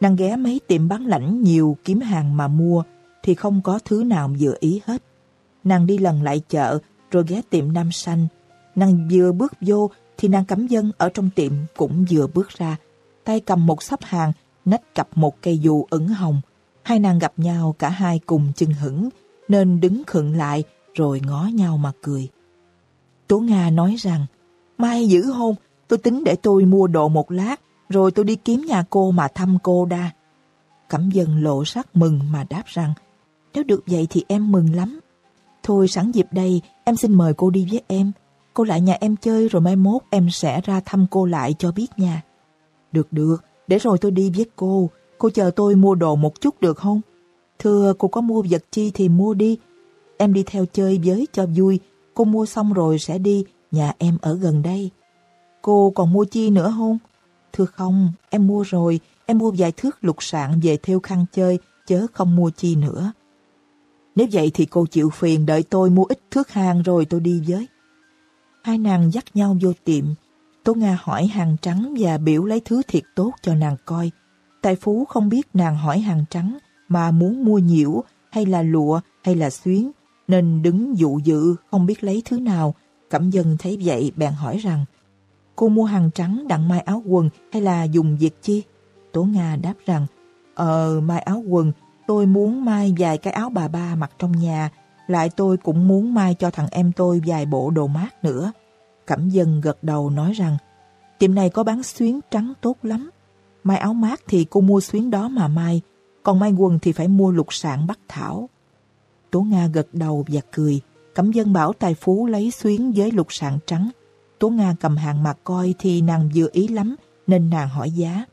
Nàng ghé mấy tiệm bán lãnh nhiều kiếm hàng mà mua, thì không có thứ nào vừa ý hết. Nàng đi lần lại chợ, rồi ghé tiệm Nam Xanh. Nàng vừa bước vô, thì nàng cắm dân ở trong tiệm cũng vừa bước ra. Tay cầm một sắp hàng, nách cặp một cây dù ửng hồng, Hai nàng gặp nhau cả hai cùng chừng hững, nên đứng khựng lại rồi ngó nhau mà cười. Tố Nga nói rằng, mai giữ hôn, tôi tính để tôi mua đồ một lát, rồi tôi đi kiếm nhà cô mà thăm cô đa. Cẩm dần lộ sắc mừng mà đáp rằng, nếu được vậy thì em mừng lắm. Thôi sẵn dịp đây, em xin mời cô đi với em. Cô lại nhà em chơi rồi mai mốt em sẽ ra thăm cô lại cho biết nha. Được được, để rồi tôi đi với cô, Cô chờ tôi mua đồ một chút được không? Thưa cô có mua vật chi thì mua đi. Em đi theo chơi với cho vui. Cô mua xong rồi sẽ đi. Nhà em ở gần đây. Cô còn mua chi nữa không? Thưa không, em mua rồi. Em mua vài thước lục sạn về theo khăn chơi, chớ không mua chi nữa. Nếu vậy thì cô chịu phiền đợi tôi mua ít thước hàng rồi tôi đi với. Hai nàng dắt nhau vô tiệm. Tố Nga hỏi hàng trắng và biểu lấy thứ thiệt tốt cho nàng coi. Tài Phú không biết nàng hỏi hàng trắng mà muốn mua nhiễu hay là lụa hay là xuyến nên đứng dụ dự không biết lấy thứ nào. Cẩm dân thấy vậy bèn hỏi rằng cô mua hàng trắng đặng mai áo quần hay là dùng việc chi? Tố Nga đáp rằng, Ờ, mai áo quần, tôi muốn mai vài cái áo bà ba mặc trong nhà, lại tôi cũng muốn mai cho thằng em tôi vài bộ đồ mát nữa. Cẩm dân gật đầu nói rằng, tiệm này có bán xuyến trắng tốt lắm. Mai áo mát thì cô mua xuyến đó mà mai, còn mai quần thì phải mua lục sạn bắc thảo. Tố Nga gật đầu và cười. Cẩm dân bảo tài phú lấy xuyến với lục sạn trắng. Tố Nga cầm hàng mà coi thì nàng vừa ý lắm, nên nàng hỏi giá.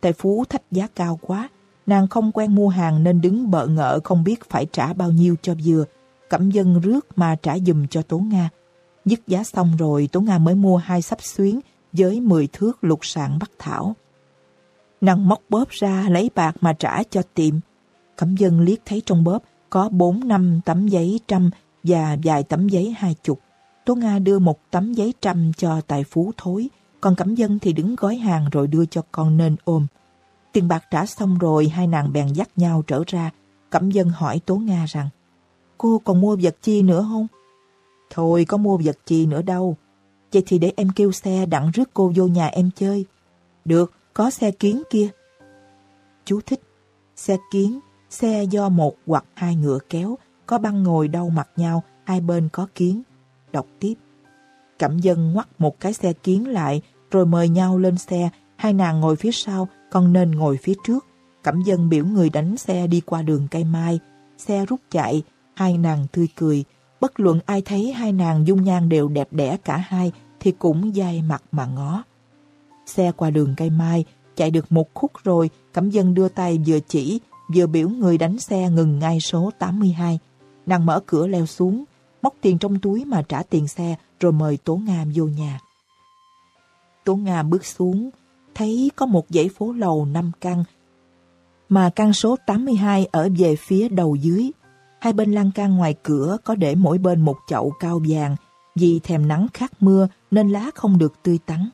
Tài phú thách giá cao quá, nàng không quen mua hàng nên đứng bợ ngỡ không biết phải trả bao nhiêu cho vừa. Cẩm dân rước mà trả dùm cho Tố Nga. Dứt giá xong rồi Tố Nga mới mua hai sắp xuyến với 10 thước lục sạn bắc thảo. Nàng móc bóp ra lấy bạc mà trả cho tiệm. Cẩm dân liếc thấy trong bóp có 4 năm tấm giấy trăm và vài tấm giấy hai chục. Tố Nga đưa một tấm giấy trăm cho tài phú thối, còn Cẩm dân thì đứng gói hàng rồi đưa cho con nên ôm. Tiền bạc trả xong rồi hai nàng bèn dắt nhau trở ra. Cẩm dân hỏi Tố Nga rằng Cô còn mua vật chi nữa không? Thôi có mua vật chi nữa đâu. Vậy thì để em kêu xe đặng rước cô vô nhà em chơi. Được, có xe kiến kia. Chú thích. Xe kiến, xe do một hoặc hai ngựa kéo, có băng ngồi đâu mặt nhau, hai bên có kiến. Đọc tiếp. Cẩm dân ngoắt một cái xe kiến lại, rồi mời nhau lên xe, hai nàng ngồi phía sau, con nên ngồi phía trước. Cẩm dân biểu người đánh xe đi qua đường cây mai, xe rút chạy, hai nàng tươi cười. Bất luận ai thấy hai nàng dung nhan đều đẹp đẽ cả hai, thì cũng dai mặt mà ngó. Xe qua đường cây mai, chạy được một khúc rồi, Cẩm dân đưa tay vừa chỉ, vừa biểu người đánh xe ngừng ngay số 82. Nàng mở cửa leo xuống, móc tiền trong túi mà trả tiền xe, rồi mời Tố Nga vô nhà. Tố Nga bước xuống, thấy có một dãy phố lầu năm căn, mà căn số 82 ở về phía đầu dưới. Hai bên lan can ngoài cửa có để mỗi bên một chậu cao vàng, vì thèm nắng khát mưa nên lá không được tươi tắn.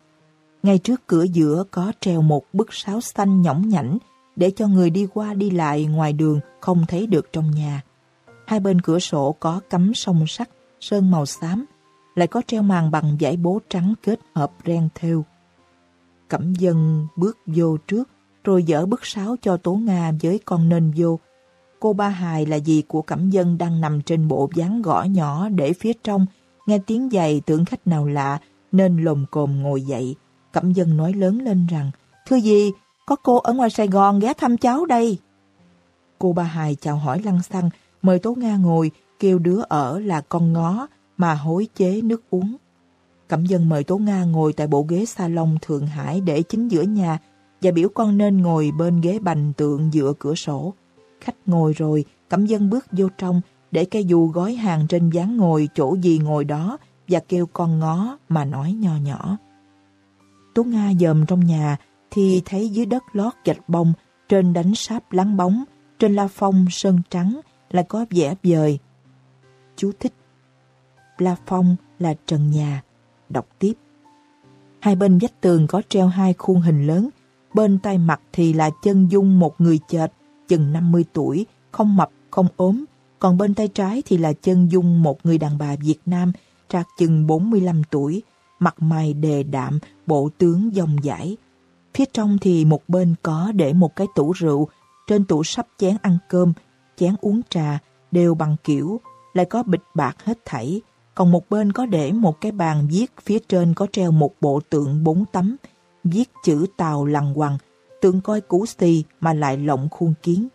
Ngay trước cửa giữa có treo một bức sáo xanh nhõng nhảnh để cho người đi qua đi lại ngoài đường không thấy được trong nhà. Hai bên cửa sổ có cắm song sắt, sơn màu xám, lại có treo màn bằng vải bố trắng kết hợp ren thêu. Cẩm dân bước vô trước, rồi dở bức sáo cho Tố Nga với con nên vô. Cô Ba Hài là dì của Cẩm dân đang nằm trên bộ dáng gõ nhỏ để phía trong, nghe tiếng giày tưởng khách nào lạ nên lồm cồm ngồi dậy. Cẩm dân nói lớn lên rằng, Thưa dì, có cô ở ngoài Sài Gòn ghé thăm cháu đây. Cô Ba Hài chào hỏi lăng xăng, mời Tố Nga ngồi, kêu đứa ở là con ngó mà hối chế nước uống. Cẩm dân mời Tố Nga ngồi tại bộ ghế salon Thượng Hải để chính giữa nhà và biểu con nên ngồi bên ghế bành tượng dựa cửa sổ. Khách ngồi rồi, Cẩm dân bước vô trong để cây dù gói hàng trên dáng ngồi chỗ gì ngồi đó và kêu con ngó mà nói nho nhỏ. Tố Nga dòm trong nhà thì thấy dưới đất lót gạch bông, trên đánh sáp láng bóng, trên la phong sơn trắng là có vẻ vời. Chú thích. La phong là trần nhà. Đọc tiếp. Hai bên vách tường có treo hai khuôn hình lớn, bên tay mặt thì là chân dung một người chợt, chừng 50 tuổi, không mập, không ốm, còn bên tay trái thì là chân dung một người đàn bà Việt Nam, trạc chừng 45 tuổi, mặt mày đề đạm, bộ tướng dòng dãi. Phía trong thì một bên có để một cái tủ rượu, trên tủ sắp chén ăn cơm, chén uống trà, đều bằng kiểu, lại có bịch bạc hết thảy. Còn một bên có để một cái bàn viết, phía trên có treo một bộ tượng bốn tấm, viết chữ tàu lằn quằn, tượng coi cũ xì mà lại lộng khuôn kiến.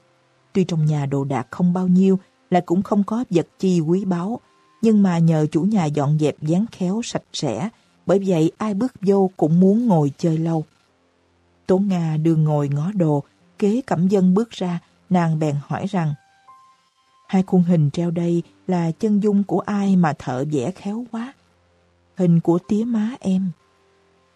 Tuy trong nhà đồ đạc không bao nhiêu, lại cũng không có vật chi quý báu, nhưng mà nhờ chủ nhà dọn dẹp dáng khéo sạch sẽ, bởi vậy ai bước vô cũng muốn ngồi chơi lâu. Tố Nga đưa ngồi ngó đồ, kế cẩm dân bước ra, nàng bèn hỏi rằng Hai khuôn hình treo đây là chân dung của ai mà thợ vẽ khéo quá? Hình của tía má em.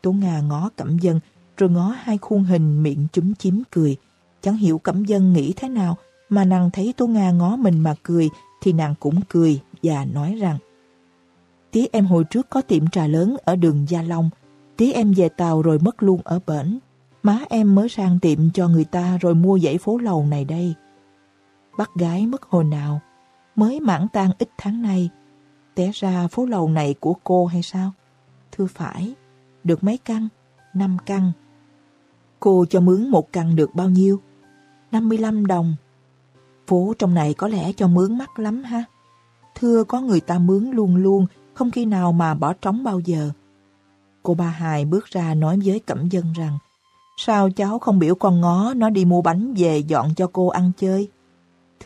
Tố Nga ngó cẩm dân, rồi ngó hai khuôn hình miệng chúm chím cười. Chẳng hiểu cẩm dân nghĩ thế nào, mà nàng thấy Tố Nga ngó mình mà cười, thì nàng cũng cười và nói rằng Tía em hồi trước có tiệm trà lớn ở đường Gia Long. Tía em về tàu rồi mất luôn ở bển. Má em mới sang tiệm cho người ta rồi mua dãy phố lầu này đây. Bác gái mất hồi nào? Mới mãn tan ít tháng nay. Té ra phố lầu này của cô hay sao? Thưa phải. được mấy căn? Năm căn. Cô cho mướn một căn được bao nhiêu? 55 đồng. Phố trong này có lẽ cho mướn mắc lắm ha. Thưa có người ta mướn luôn luôn, không khi nào mà bỏ trống bao giờ. Cô ba Hài bước ra nói với Cẩm Dân rằng Sao cháu không biểu con ngó nó đi mua bánh về dọn cho cô ăn chơi?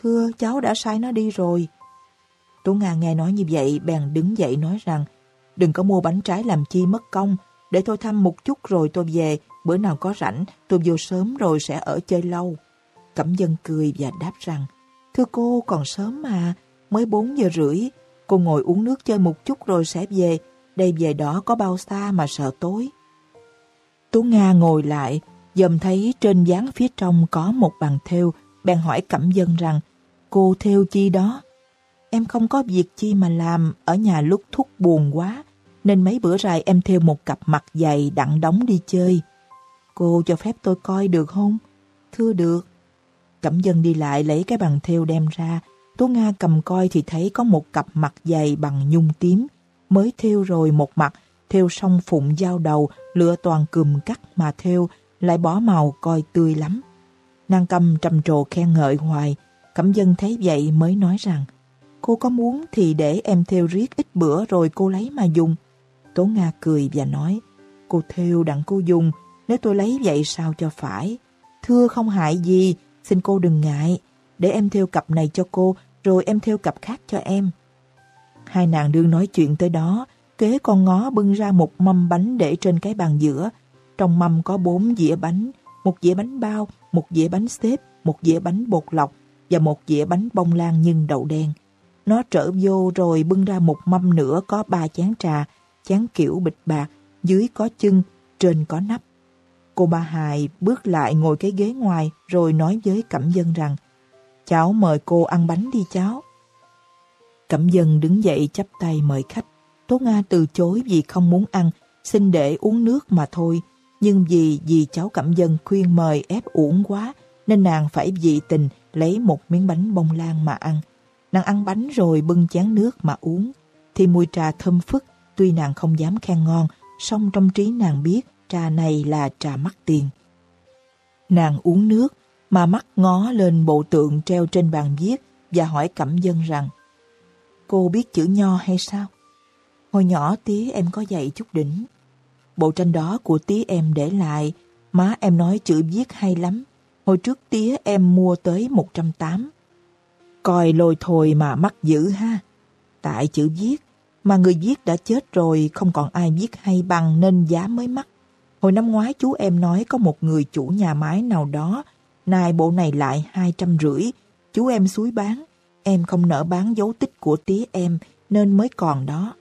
Thưa, cháu đã sai nó đi rồi. Tú Nga nghe nói như vậy, bèn đứng dậy nói rằng Đừng có mua bánh trái làm chi mất công, để tôi thăm một chút rồi tôi về, bữa nào có rảnh, tôi vô sớm rồi sẽ ở chơi lâu. Cẩm dân cười và đáp rằng Thưa cô, còn sớm mà, mới 4 giờ rưỡi, cô ngồi uống nước chơi một chút rồi sẽ về, đây về đó có bao xa mà sợ tối. Tú Nga ngồi lại, dòm thấy trên dáng phía trong có một bàn thêu, bèn hỏi Cẩm Dân rằng, cô theo chi đó? Em không có việc chi mà làm, ở nhà lúc thúc buồn quá, nên mấy bữa rày em theo một cặp mặt dày đặng đóng đi chơi. Cô cho phép tôi coi được không? Thưa được. Cẩm Dân đi lại lấy cái bàn theo đem ra, Tố Nga cầm coi thì thấy có một cặp mặt dày bằng nhung tím, mới theo rồi một mặt, theo xong phụng dao đầu, lựa toàn cùm cắt mà theo lại bỏ màu coi tươi lắm. Nàng cầm trầm trồ khen ngợi hoài, Cẩm dân thấy vậy mới nói rằng, cô có muốn thì để em theo riết ít bữa rồi cô lấy mà dùng. Tố Nga cười và nói, cô theo đặng cô dùng, nếu tôi lấy vậy sao cho phải. Thưa không hại gì, xin cô đừng ngại, để em theo cặp này cho cô, rồi em theo cặp khác cho em. Hai nàng đương nói chuyện tới đó, kế con ngó bưng ra một mâm bánh để trên cái bàn giữa. Trong mâm có bốn dĩa bánh, một dĩa bánh bao, một dĩa bánh xếp, một dĩa bánh bột lọc và một dĩa bánh bông lan nhân đậu đen. Nó trở vô rồi bưng ra một mâm nữa có ba chén trà, chén kiểu bịch bạc, dưới có chân, trên có nắp. Cô ba Hài bước lại ngồi cái ghế ngoài rồi nói với Cẩm Dân rằng Cháu mời cô ăn bánh đi cháu. Cẩm Dân đứng dậy chắp tay mời khách. Tố Nga từ chối vì không muốn ăn, xin để uống nước mà thôi. Nhưng vì vì cháu Cẩm Dân khuyên mời ép uổng quá, nên nàng phải dị tình lấy một miếng bánh bông lan mà ăn. Nàng ăn bánh rồi bưng chén nước mà uống. Thì mùi trà thơm phức, tuy nàng không dám khen ngon, song trong trí nàng biết trà này là trà mắc tiền. Nàng uống nước, mà mắt ngó lên bộ tượng treo trên bàn viết và hỏi Cẩm Dân rằng Cô biết chữ nho hay sao? Hồi nhỏ tí em có dạy chút đỉnh. Bộ tranh đó của tí em để lại, má em nói chữ viết hay lắm. Hồi trước tía em mua tới 180. Coi lôi thôi mà mắc dữ ha. Tại chữ viết, mà người viết đã chết rồi, không còn ai viết hay bằng nên giá mới mắc. Hồi năm ngoái chú em nói có một người chủ nhà máy nào đó, nay bộ này lại hai trăm rưỡi, chú em suối bán, em không nỡ bán dấu tích của tía em nên mới còn đó.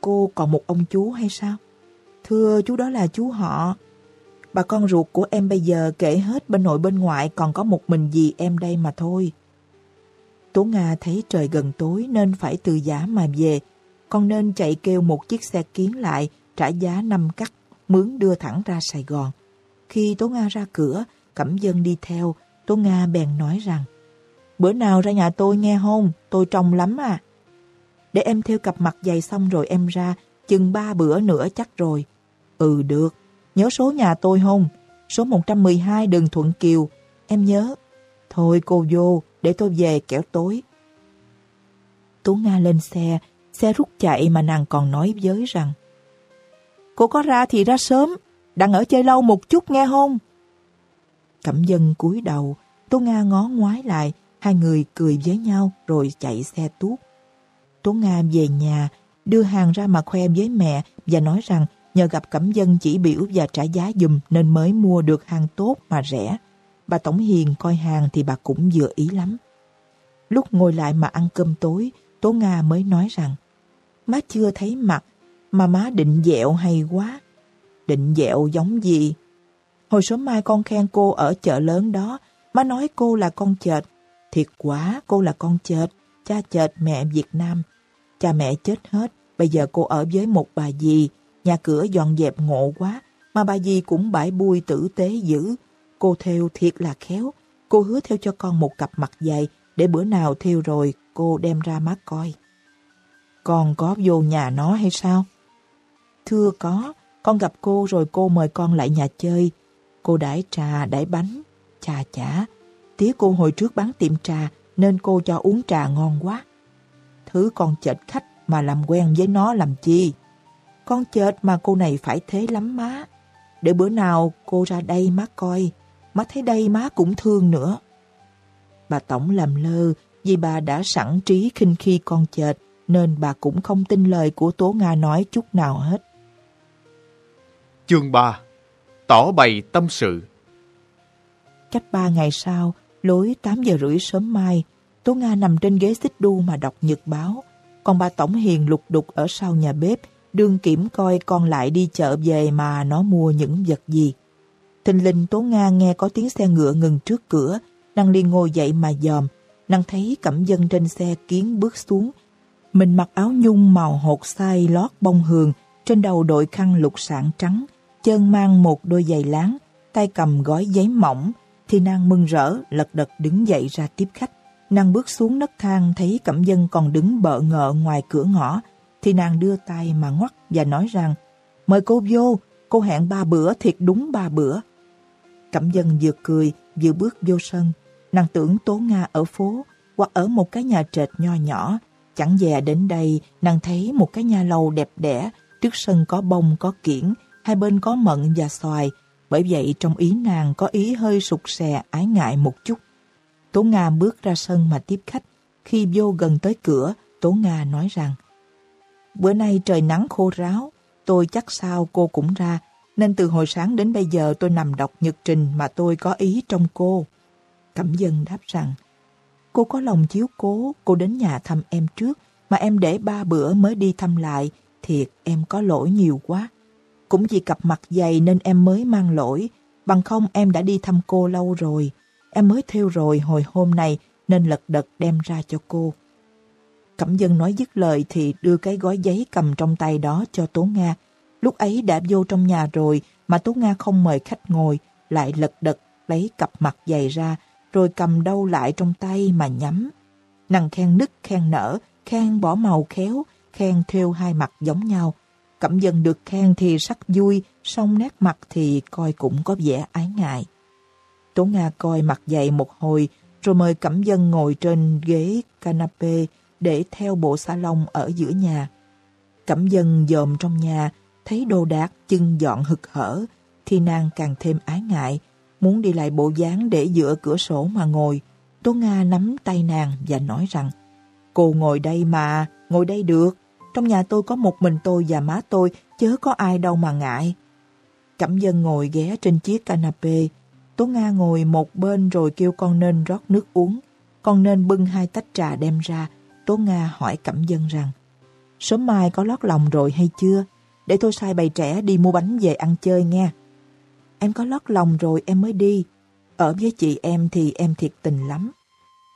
Cô còn một ông chú hay sao? Thưa chú đó là chú họ. Bà con ruột của em bây giờ kể hết bên nội bên ngoại còn có một mình dì em đây mà thôi. Tố Nga thấy trời gần tối nên phải từ giả mà về. Con nên chạy kêu một chiếc xe kiến lại trả giá năm cắt mướn đưa thẳng ra Sài Gòn. Khi Tố Nga ra cửa, Cẩm Dân đi theo, Tố Nga bèn nói rằng Bữa nào ra nhà tôi nghe hôn, tôi trông lắm à. Để em theo cặp mặt dày xong rồi em ra, chừng ba bữa nữa chắc rồi. Ừ được, nhớ số nhà tôi không? Số 112 đường Thuận Kiều, em nhớ. Thôi cô vô, để tôi về kẻo tối. Tú Nga lên xe, xe rút chạy mà nàng còn nói với rằng Cô có ra thì ra sớm, đang ở chơi lâu một chút nghe không? Cẩm dân cúi đầu, tú Nga ngó ngoái lại, hai người cười với nhau rồi chạy xe tuốt. tú Nga về nhà, đưa hàng ra mà khoe với mẹ và nói rằng nhờ gặp Cẩm dân chỉ biểu và trả giá dùm nên mới mua được hàng tốt mà rẻ. Bà Tổng Hiền coi hàng thì bà cũng vừa ý lắm. Lúc ngồi lại mà ăn cơm tối, Tố Nga mới nói rằng Má chưa thấy mặt, mà má định dẹo hay quá. Định dẹo giống gì? Hồi sớm mai con khen cô ở chợ lớn đó, má nói cô là con chợt. Thiệt quá, cô là con chợt, cha chợt mẹ Việt Nam. Cha mẹ chết hết, bây giờ cô ở với một bà dì, nhà cửa dọn dẹp ngộ quá, mà bà dì cũng bãi bui tử tế dữ. Cô theo thiệt là khéo, cô hứa theo cho con một cặp mặt dày, để bữa nào theo rồi cô đem ra mắt coi. Con có vô nhà nó hay sao? Thưa có, Con gặp cô rồi cô mời con lại nhà chơi. Cô đãi trà, đãi bánh. Chà chả, tía cô hồi trước bán tiệm trà nên cô cho uống trà ngon quá. Thứ con chệch khách mà làm quen với nó làm chi? Con chệch mà cô này phải thế lắm má. Để bữa nào cô ra đây má coi. Má thấy đây má cũng thương nữa. Bà Tổng làm lơ vì bà đã sẵn trí khinh khi con chệch nên bà cũng không tin lời của Tố Nga nói chút nào hết. Chương 3 Tỏ bày tâm sự Cách ba ngày sau, lối 8 giờ rưỡi sớm mai, Tố Nga nằm trên ghế xích đu mà đọc nhật báo. Còn bà Tổng Hiền lục đục ở sau nhà bếp, đương kiểm coi con lại đi chợ về mà nó mua những vật gì. Thình linh Tố Nga nghe có tiếng xe ngựa ngừng trước cửa, năng liền ngồi dậy mà dòm, năng thấy cẩm dân trên xe kiến bước xuống. Mình mặc áo nhung màu hột sai lót bông hường, trên đầu đội khăn lục sạn trắng, chân mang một đôi giày láng, tay cầm gói giấy mỏng, thì nàng mừng rỡ lật đật đứng dậy ra tiếp khách. Nàng bước xuống nấc thang thấy cẩm dân còn đứng bợ ngợ ngoài cửa ngõ, thì nàng đưa tay mà ngoắt và nói rằng Mời cô vô, cô hẹn ba bữa thiệt đúng ba bữa. Cẩm dân vừa cười, vừa bước vô sân. Nàng tưởng Tố Nga ở phố hoặc ở một cái nhà trệt nho nhỏ. Chẳng dè đến đây, nàng thấy một cái nhà lầu đẹp đẽ, trước sân có bông, có kiển, hai bên có mận và xoài. Bởi vậy trong ý nàng có ý hơi sụt sè, ái ngại một chút. Tố Nga bước ra sân mà tiếp khách. Khi vô gần tới cửa, Tố Nga nói rằng Bữa nay trời nắng khô ráo, tôi chắc sao cô cũng ra, nên từ hồi sáng đến bây giờ tôi nằm đọc nhật trình mà tôi có ý trong cô. Cẩm dân đáp rằng, cô có lòng chiếu cố, cô đến nhà thăm em trước, mà em để ba bữa mới đi thăm lại, thiệt em có lỗi nhiều quá. Cũng vì cặp mặt dày nên em mới mang lỗi, bằng không em đã đi thăm cô lâu rồi. Em mới theo rồi hồi hôm nay nên lật đật đem ra cho cô. Cẩm dân nói dứt lời thì đưa cái gói giấy cầm trong tay đó cho Tố Nga. Lúc ấy đã vô trong nhà rồi mà Tố Nga không mời khách ngồi, lại lật đật lấy cặp mặt dày ra, rồi cầm đâu lại trong tay mà nhắm. Nàng khen nức khen nở, khen bỏ màu khéo, khen theo hai mặt giống nhau. Cẩm dân được khen thì sắc vui, song nét mặt thì coi cũng có vẻ ái ngại. Tố Nga coi mặt dày một hồi, rồi mời Cẩm dân ngồi trên ghế canape để theo bộ salon ở giữa nhà. Cẩm dân dòm trong nhà, thấy đồ đạc chân dọn hực hở, thì nàng càng thêm ái ngại, muốn đi lại bộ dáng để dựa cửa sổ mà ngồi. Tố Nga nắm tay nàng và nói rằng, Cô ngồi đây mà, ngồi đây được. Trong nhà tôi có một mình tôi và má tôi, chớ có ai đâu mà ngại. Cẩm dân ngồi ghé trên chiếc canapé. Tố Nga ngồi một bên rồi kêu con nên rót nước uống. Con nên bưng hai tách trà đem ra. Tố Nga hỏi Cẩm dân rằng, Sớm mai có lót lòng rồi hay chưa? Để tôi sai bày trẻ đi mua bánh về ăn chơi nghe. Em có lót lòng rồi em mới đi. Ở với chị em thì em thiệt tình lắm.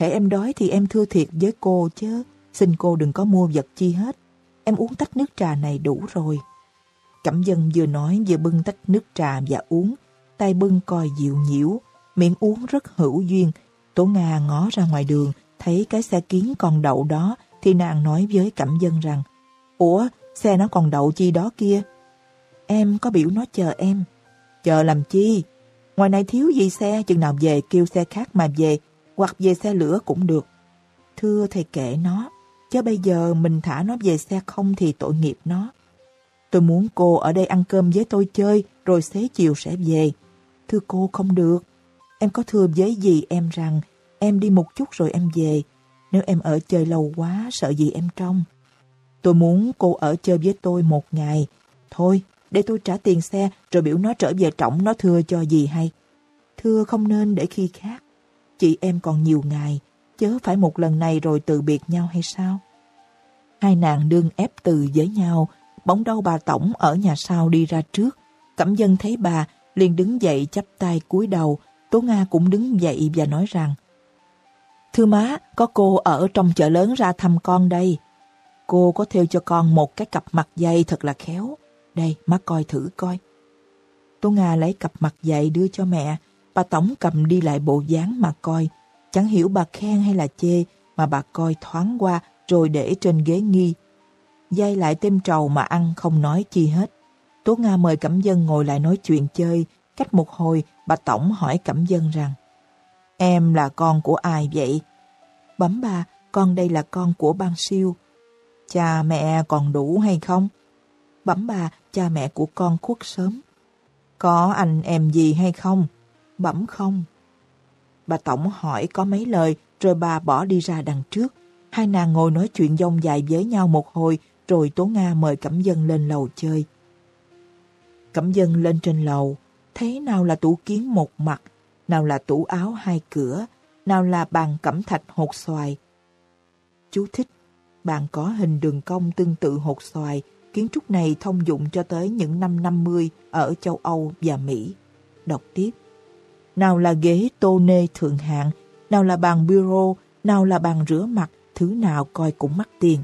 Hãy em đói thì em thưa thiệt với cô chứ. Xin cô đừng có mua vật chi hết. Em uống tách nước trà này đủ rồi. Cẩm dân vừa nói vừa bưng tách nước trà và uống. Tay bưng coi dịu nhiễu. Miệng uống rất hữu duyên. Tổ Nga ngó ra ngoài đường. Thấy cái xe kiến còn đậu đó. Thì nàng nói với Cẩm dân rằng Ủa, xe nó còn đậu chi đó kia. Em có biểu nó chờ em. Chờ làm chi? Ngoài này thiếu gì xe, chừng nào về kêu xe khác mà về, hoặc về xe lửa cũng được. Thưa thầy kệ nó, chứ bây giờ mình thả nó về xe không thì tội nghiệp nó. Tôi muốn cô ở đây ăn cơm với tôi chơi, rồi xế chiều sẽ về. Thưa cô không được. Em có thưa với gì em rằng, em đi một chút rồi em về. Nếu em ở chơi lâu quá, sợ gì em trong. Tôi muốn cô ở chơi với tôi một ngày. Thôi, để tôi trả tiền xe rồi biểu nó trở về trọng nó thưa cho gì hay. Thưa không nên để khi khác. Chị em còn nhiều ngày, chớ phải một lần này rồi từ biệt nhau hay sao? Hai nàng đương ép từ với nhau, bỗng đau bà Tổng ở nhà sau đi ra trước. Cẩm dân thấy bà, liền đứng dậy chắp tay cúi đầu, Tố Nga cũng đứng dậy và nói rằng Thưa má, có cô ở trong chợ lớn ra thăm con đây. Cô có theo cho con một cái cặp mặt dây thật là khéo. Đây, má coi thử coi. Tô Nga lấy cặp mặt dày đưa cho mẹ. Bà Tổng cầm đi lại bộ dáng mà coi. Chẳng hiểu bà khen hay là chê, mà bà coi thoáng qua rồi để trên ghế nghi. Dây lại tem trầu mà ăn không nói chi hết. Tố Nga mời Cẩm Dân ngồi lại nói chuyện chơi. Cách một hồi, bà Tổng hỏi Cẩm Dân rằng Em là con của ai vậy? Bấm bà, con đây là con của ban siêu. Cha mẹ còn đủ hay không? Bấm bà, cha mẹ của con khuất sớm. Có anh em gì hay không? Bấm không. Bà Tổng hỏi có mấy lời, rồi bà bỏ đi ra đằng trước. Hai nàng ngồi nói chuyện dông dài với nhau một hồi, rồi Tố Nga mời Cẩm Dân lên lầu chơi. Cẩm Dân lên trên lầu, thấy nào là tủ kiến một mặt, nào là tủ áo hai cửa, nào là bàn cẩm thạch hột xoài. Chú thích, bàn có hình đường cong tương tự hột xoài, kiến trúc này thông dụng cho tới những năm 50 ở châu Âu và Mỹ. Đọc tiếp. Nào là ghế tô nê thượng hạng, nào là bàn bureau, nào là bàn rửa mặt, thứ nào coi cũng mắc tiền.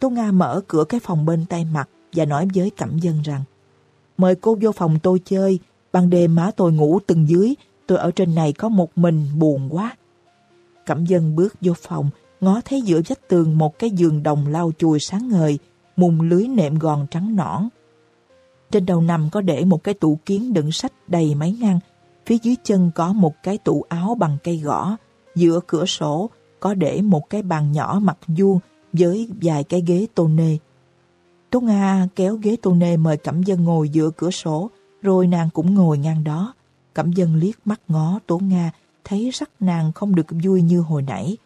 Tô Nga mở cửa cái phòng bên tay mặt và nói với Cẩm Dân rằng Mời cô vô phòng tôi chơi, ban đêm má tôi ngủ từng dưới, tôi ở trên này có một mình buồn quá. Cẩm Dân bước vô phòng, ngó thấy giữa vách tường một cái giường đồng lau chùi sáng ngời, mùng lưới nệm gòn trắng nõn. Trên đầu nằm có để một cái tủ kiến đựng sách đầy máy ngăn, phía dưới chân có một cái tủ áo bằng cây gõ, giữa cửa sổ có để một cái bàn nhỏ mặt vuông với vài cái ghế tô nê. Tố Nga kéo ghế tô nê mời Cẩm Dân ngồi giữa cửa sổ, rồi nàng cũng ngồi ngang đó. Cẩm Dân liếc mắt ngó Tố Nga, thấy sắc nàng không được vui như hồi nãy.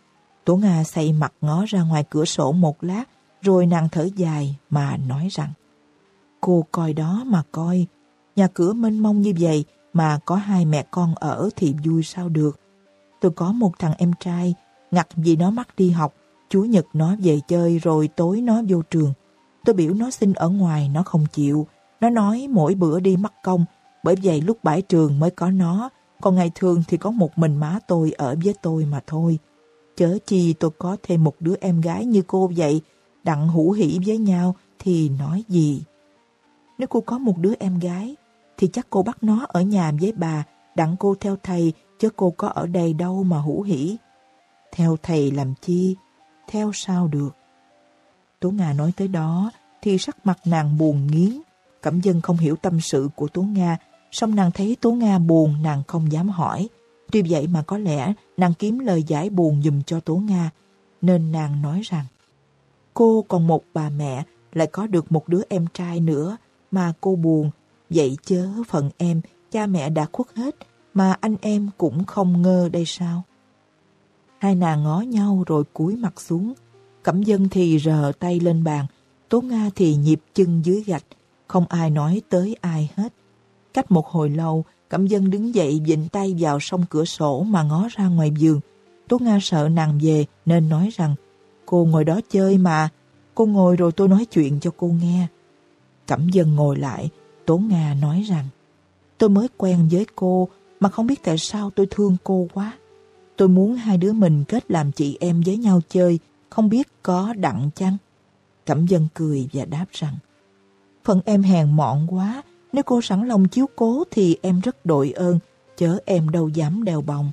Tố Nga xây mặt ngó ra ngoài cửa sổ một lát, rồi nàng thở dài mà nói rằng Cô coi đó mà coi, nhà cửa mênh mông như vậy mà có hai mẹ con ở thì vui sao được. Tôi có một thằng em trai, ngặt vì nó mắc đi học, chủ Nhật nó về chơi rồi tối nó vô trường. Tôi biểu nó xin ở ngoài, nó không chịu. Nó nói mỗi bữa đi mắc công, bởi vậy lúc bãi trường mới có nó, còn ngày thường thì có một mình má tôi ở với tôi mà thôi. Chớ chi tôi có thêm một đứa em gái như cô vậy, đặng hữu hỷ với nhau thì nói gì. Nếu cô có một đứa em gái, thì chắc cô bắt nó ở nhà với bà, đặng cô theo thầy, chứ cô có ở đây đâu mà hữu hỷ. Theo thầy làm chi? Theo sao được? Tố Nga nói tới đó, thì sắc mặt nàng buồn nghiến. Cẩm dân không hiểu tâm sự của Tố Nga, song nàng thấy Tố Nga buồn nàng không dám hỏi. Tuy vậy mà có lẽ nàng kiếm lời giải buồn dùm cho Tố Nga, nên nàng nói rằng Cô còn một bà mẹ, lại có được một đứa em trai nữa, mà cô buồn. Vậy chớ phận em, cha mẹ đã khuất hết, mà anh em cũng không ngơ đây sao? Hai nàng ngó nhau rồi cúi mặt xuống. Cẩm dân thì rờ tay lên bàn, Tố Nga thì nhịp chân dưới gạch, không ai nói tới ai hết. Cách một hồi lâu, Cẩm dân đứng dậy vịnh tay vào sông cửa sổ mà ngó ra ngoài giường. Tố Nga sợ nàng về nên nói rằng Cô ngồi đó chơi mà, cô ngồi rồi tôi nói chuyện cho cô nghe. Cẩm dân ngồi lại, Tố Nga nói rằng Tôi mới quen với cô mà không biết tại sao tôi thương cô quá. Tôi muốn hai đứa mình kết làm chị em với nhau chơi, không biết có đặng chăng? Cẩm dân cười và đáp rằng Phần em hèn mọn quá, nếu cô sẵn lòng chiếu cố thì em rất đội ơn, chớ em đâu dám đeo bồng.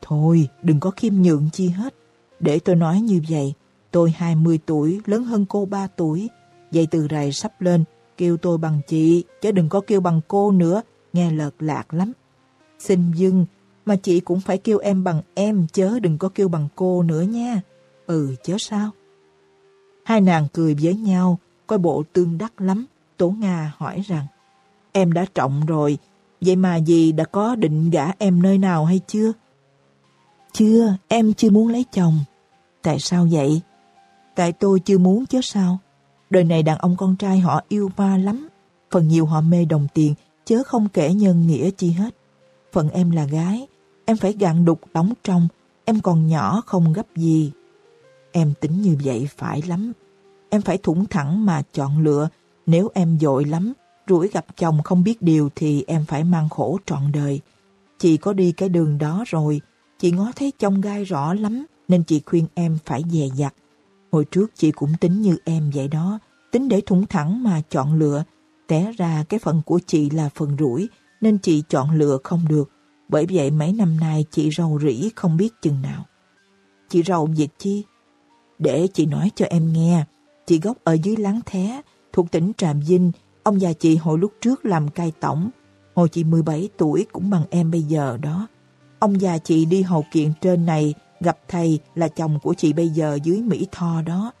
Thôi, đừng có khiêm nhượng chi hết. Để tôi nói như vậy, tôi 20 tuổi, lớn hơn cô 3 tuổi. Dây từ rày sắp lên, kêu tôi bằng chị, chứ đừng có kêu bằng cô nữa, nghe lợt lạc lắm. Xin dưng, mà chị cũng phải kêu em bằng em, chớ đừng có kêu bằng cô nữa nha. Ừ, chớ sao? Hai nàng cười với nhau, coi bộ tương đắc lắm. Tố Nga hỏi rằng, em đã trọng rồi, vậy mà dì đã có định gả em nơi nào hay chưa? Chưa, em chưa muốn lấy chồng. Tại sao vậy? Tại tôi chưa muốn chứ sao? Đời này đàn ông con trai họ yêu ma lắm. Phần nhiều họ mê đồng tiền, chớ không kể nhân nghĩa chi hết. Phần em là gái, em phải gạn đục đóng trong, em còn nhỏ không gấp gì. Em tính như vậy phải lắm. Em phải thủng thẳng mà chọn lựa, nếu em dội lắm, rủi gặp chồng không biết điều thì em phải mang khổ trọn đời. Chị có đi cái đường đó rồi, chị ngó thấy chồng gai rõ lắm, nên chị khuyên em phải dè dặt. Hồi trước chị cũng tính như em vậy đó, tính để thủng thẳng mà chọn lựa. Té ra cái phần của chị là phần rủi, nên chị chọn lựa không được. Bởi vậy mấy năm nay chị rầu rĩ không biết chừng nào. Chị rầu việc chi? Để chị nói cho em nghe, chị gốc ở dưới Láng Thé, thuộc tỉnh Tràm Vinh, Ông già chị hồi lúc trước làm cai tổng, hồi chị 17 tuổi cũng bằng em bây giờ đó. Ông già chị đi hầu kiện trên này gặp thầy là chồng của chị bây giờ dưới Mỹ Tho đó.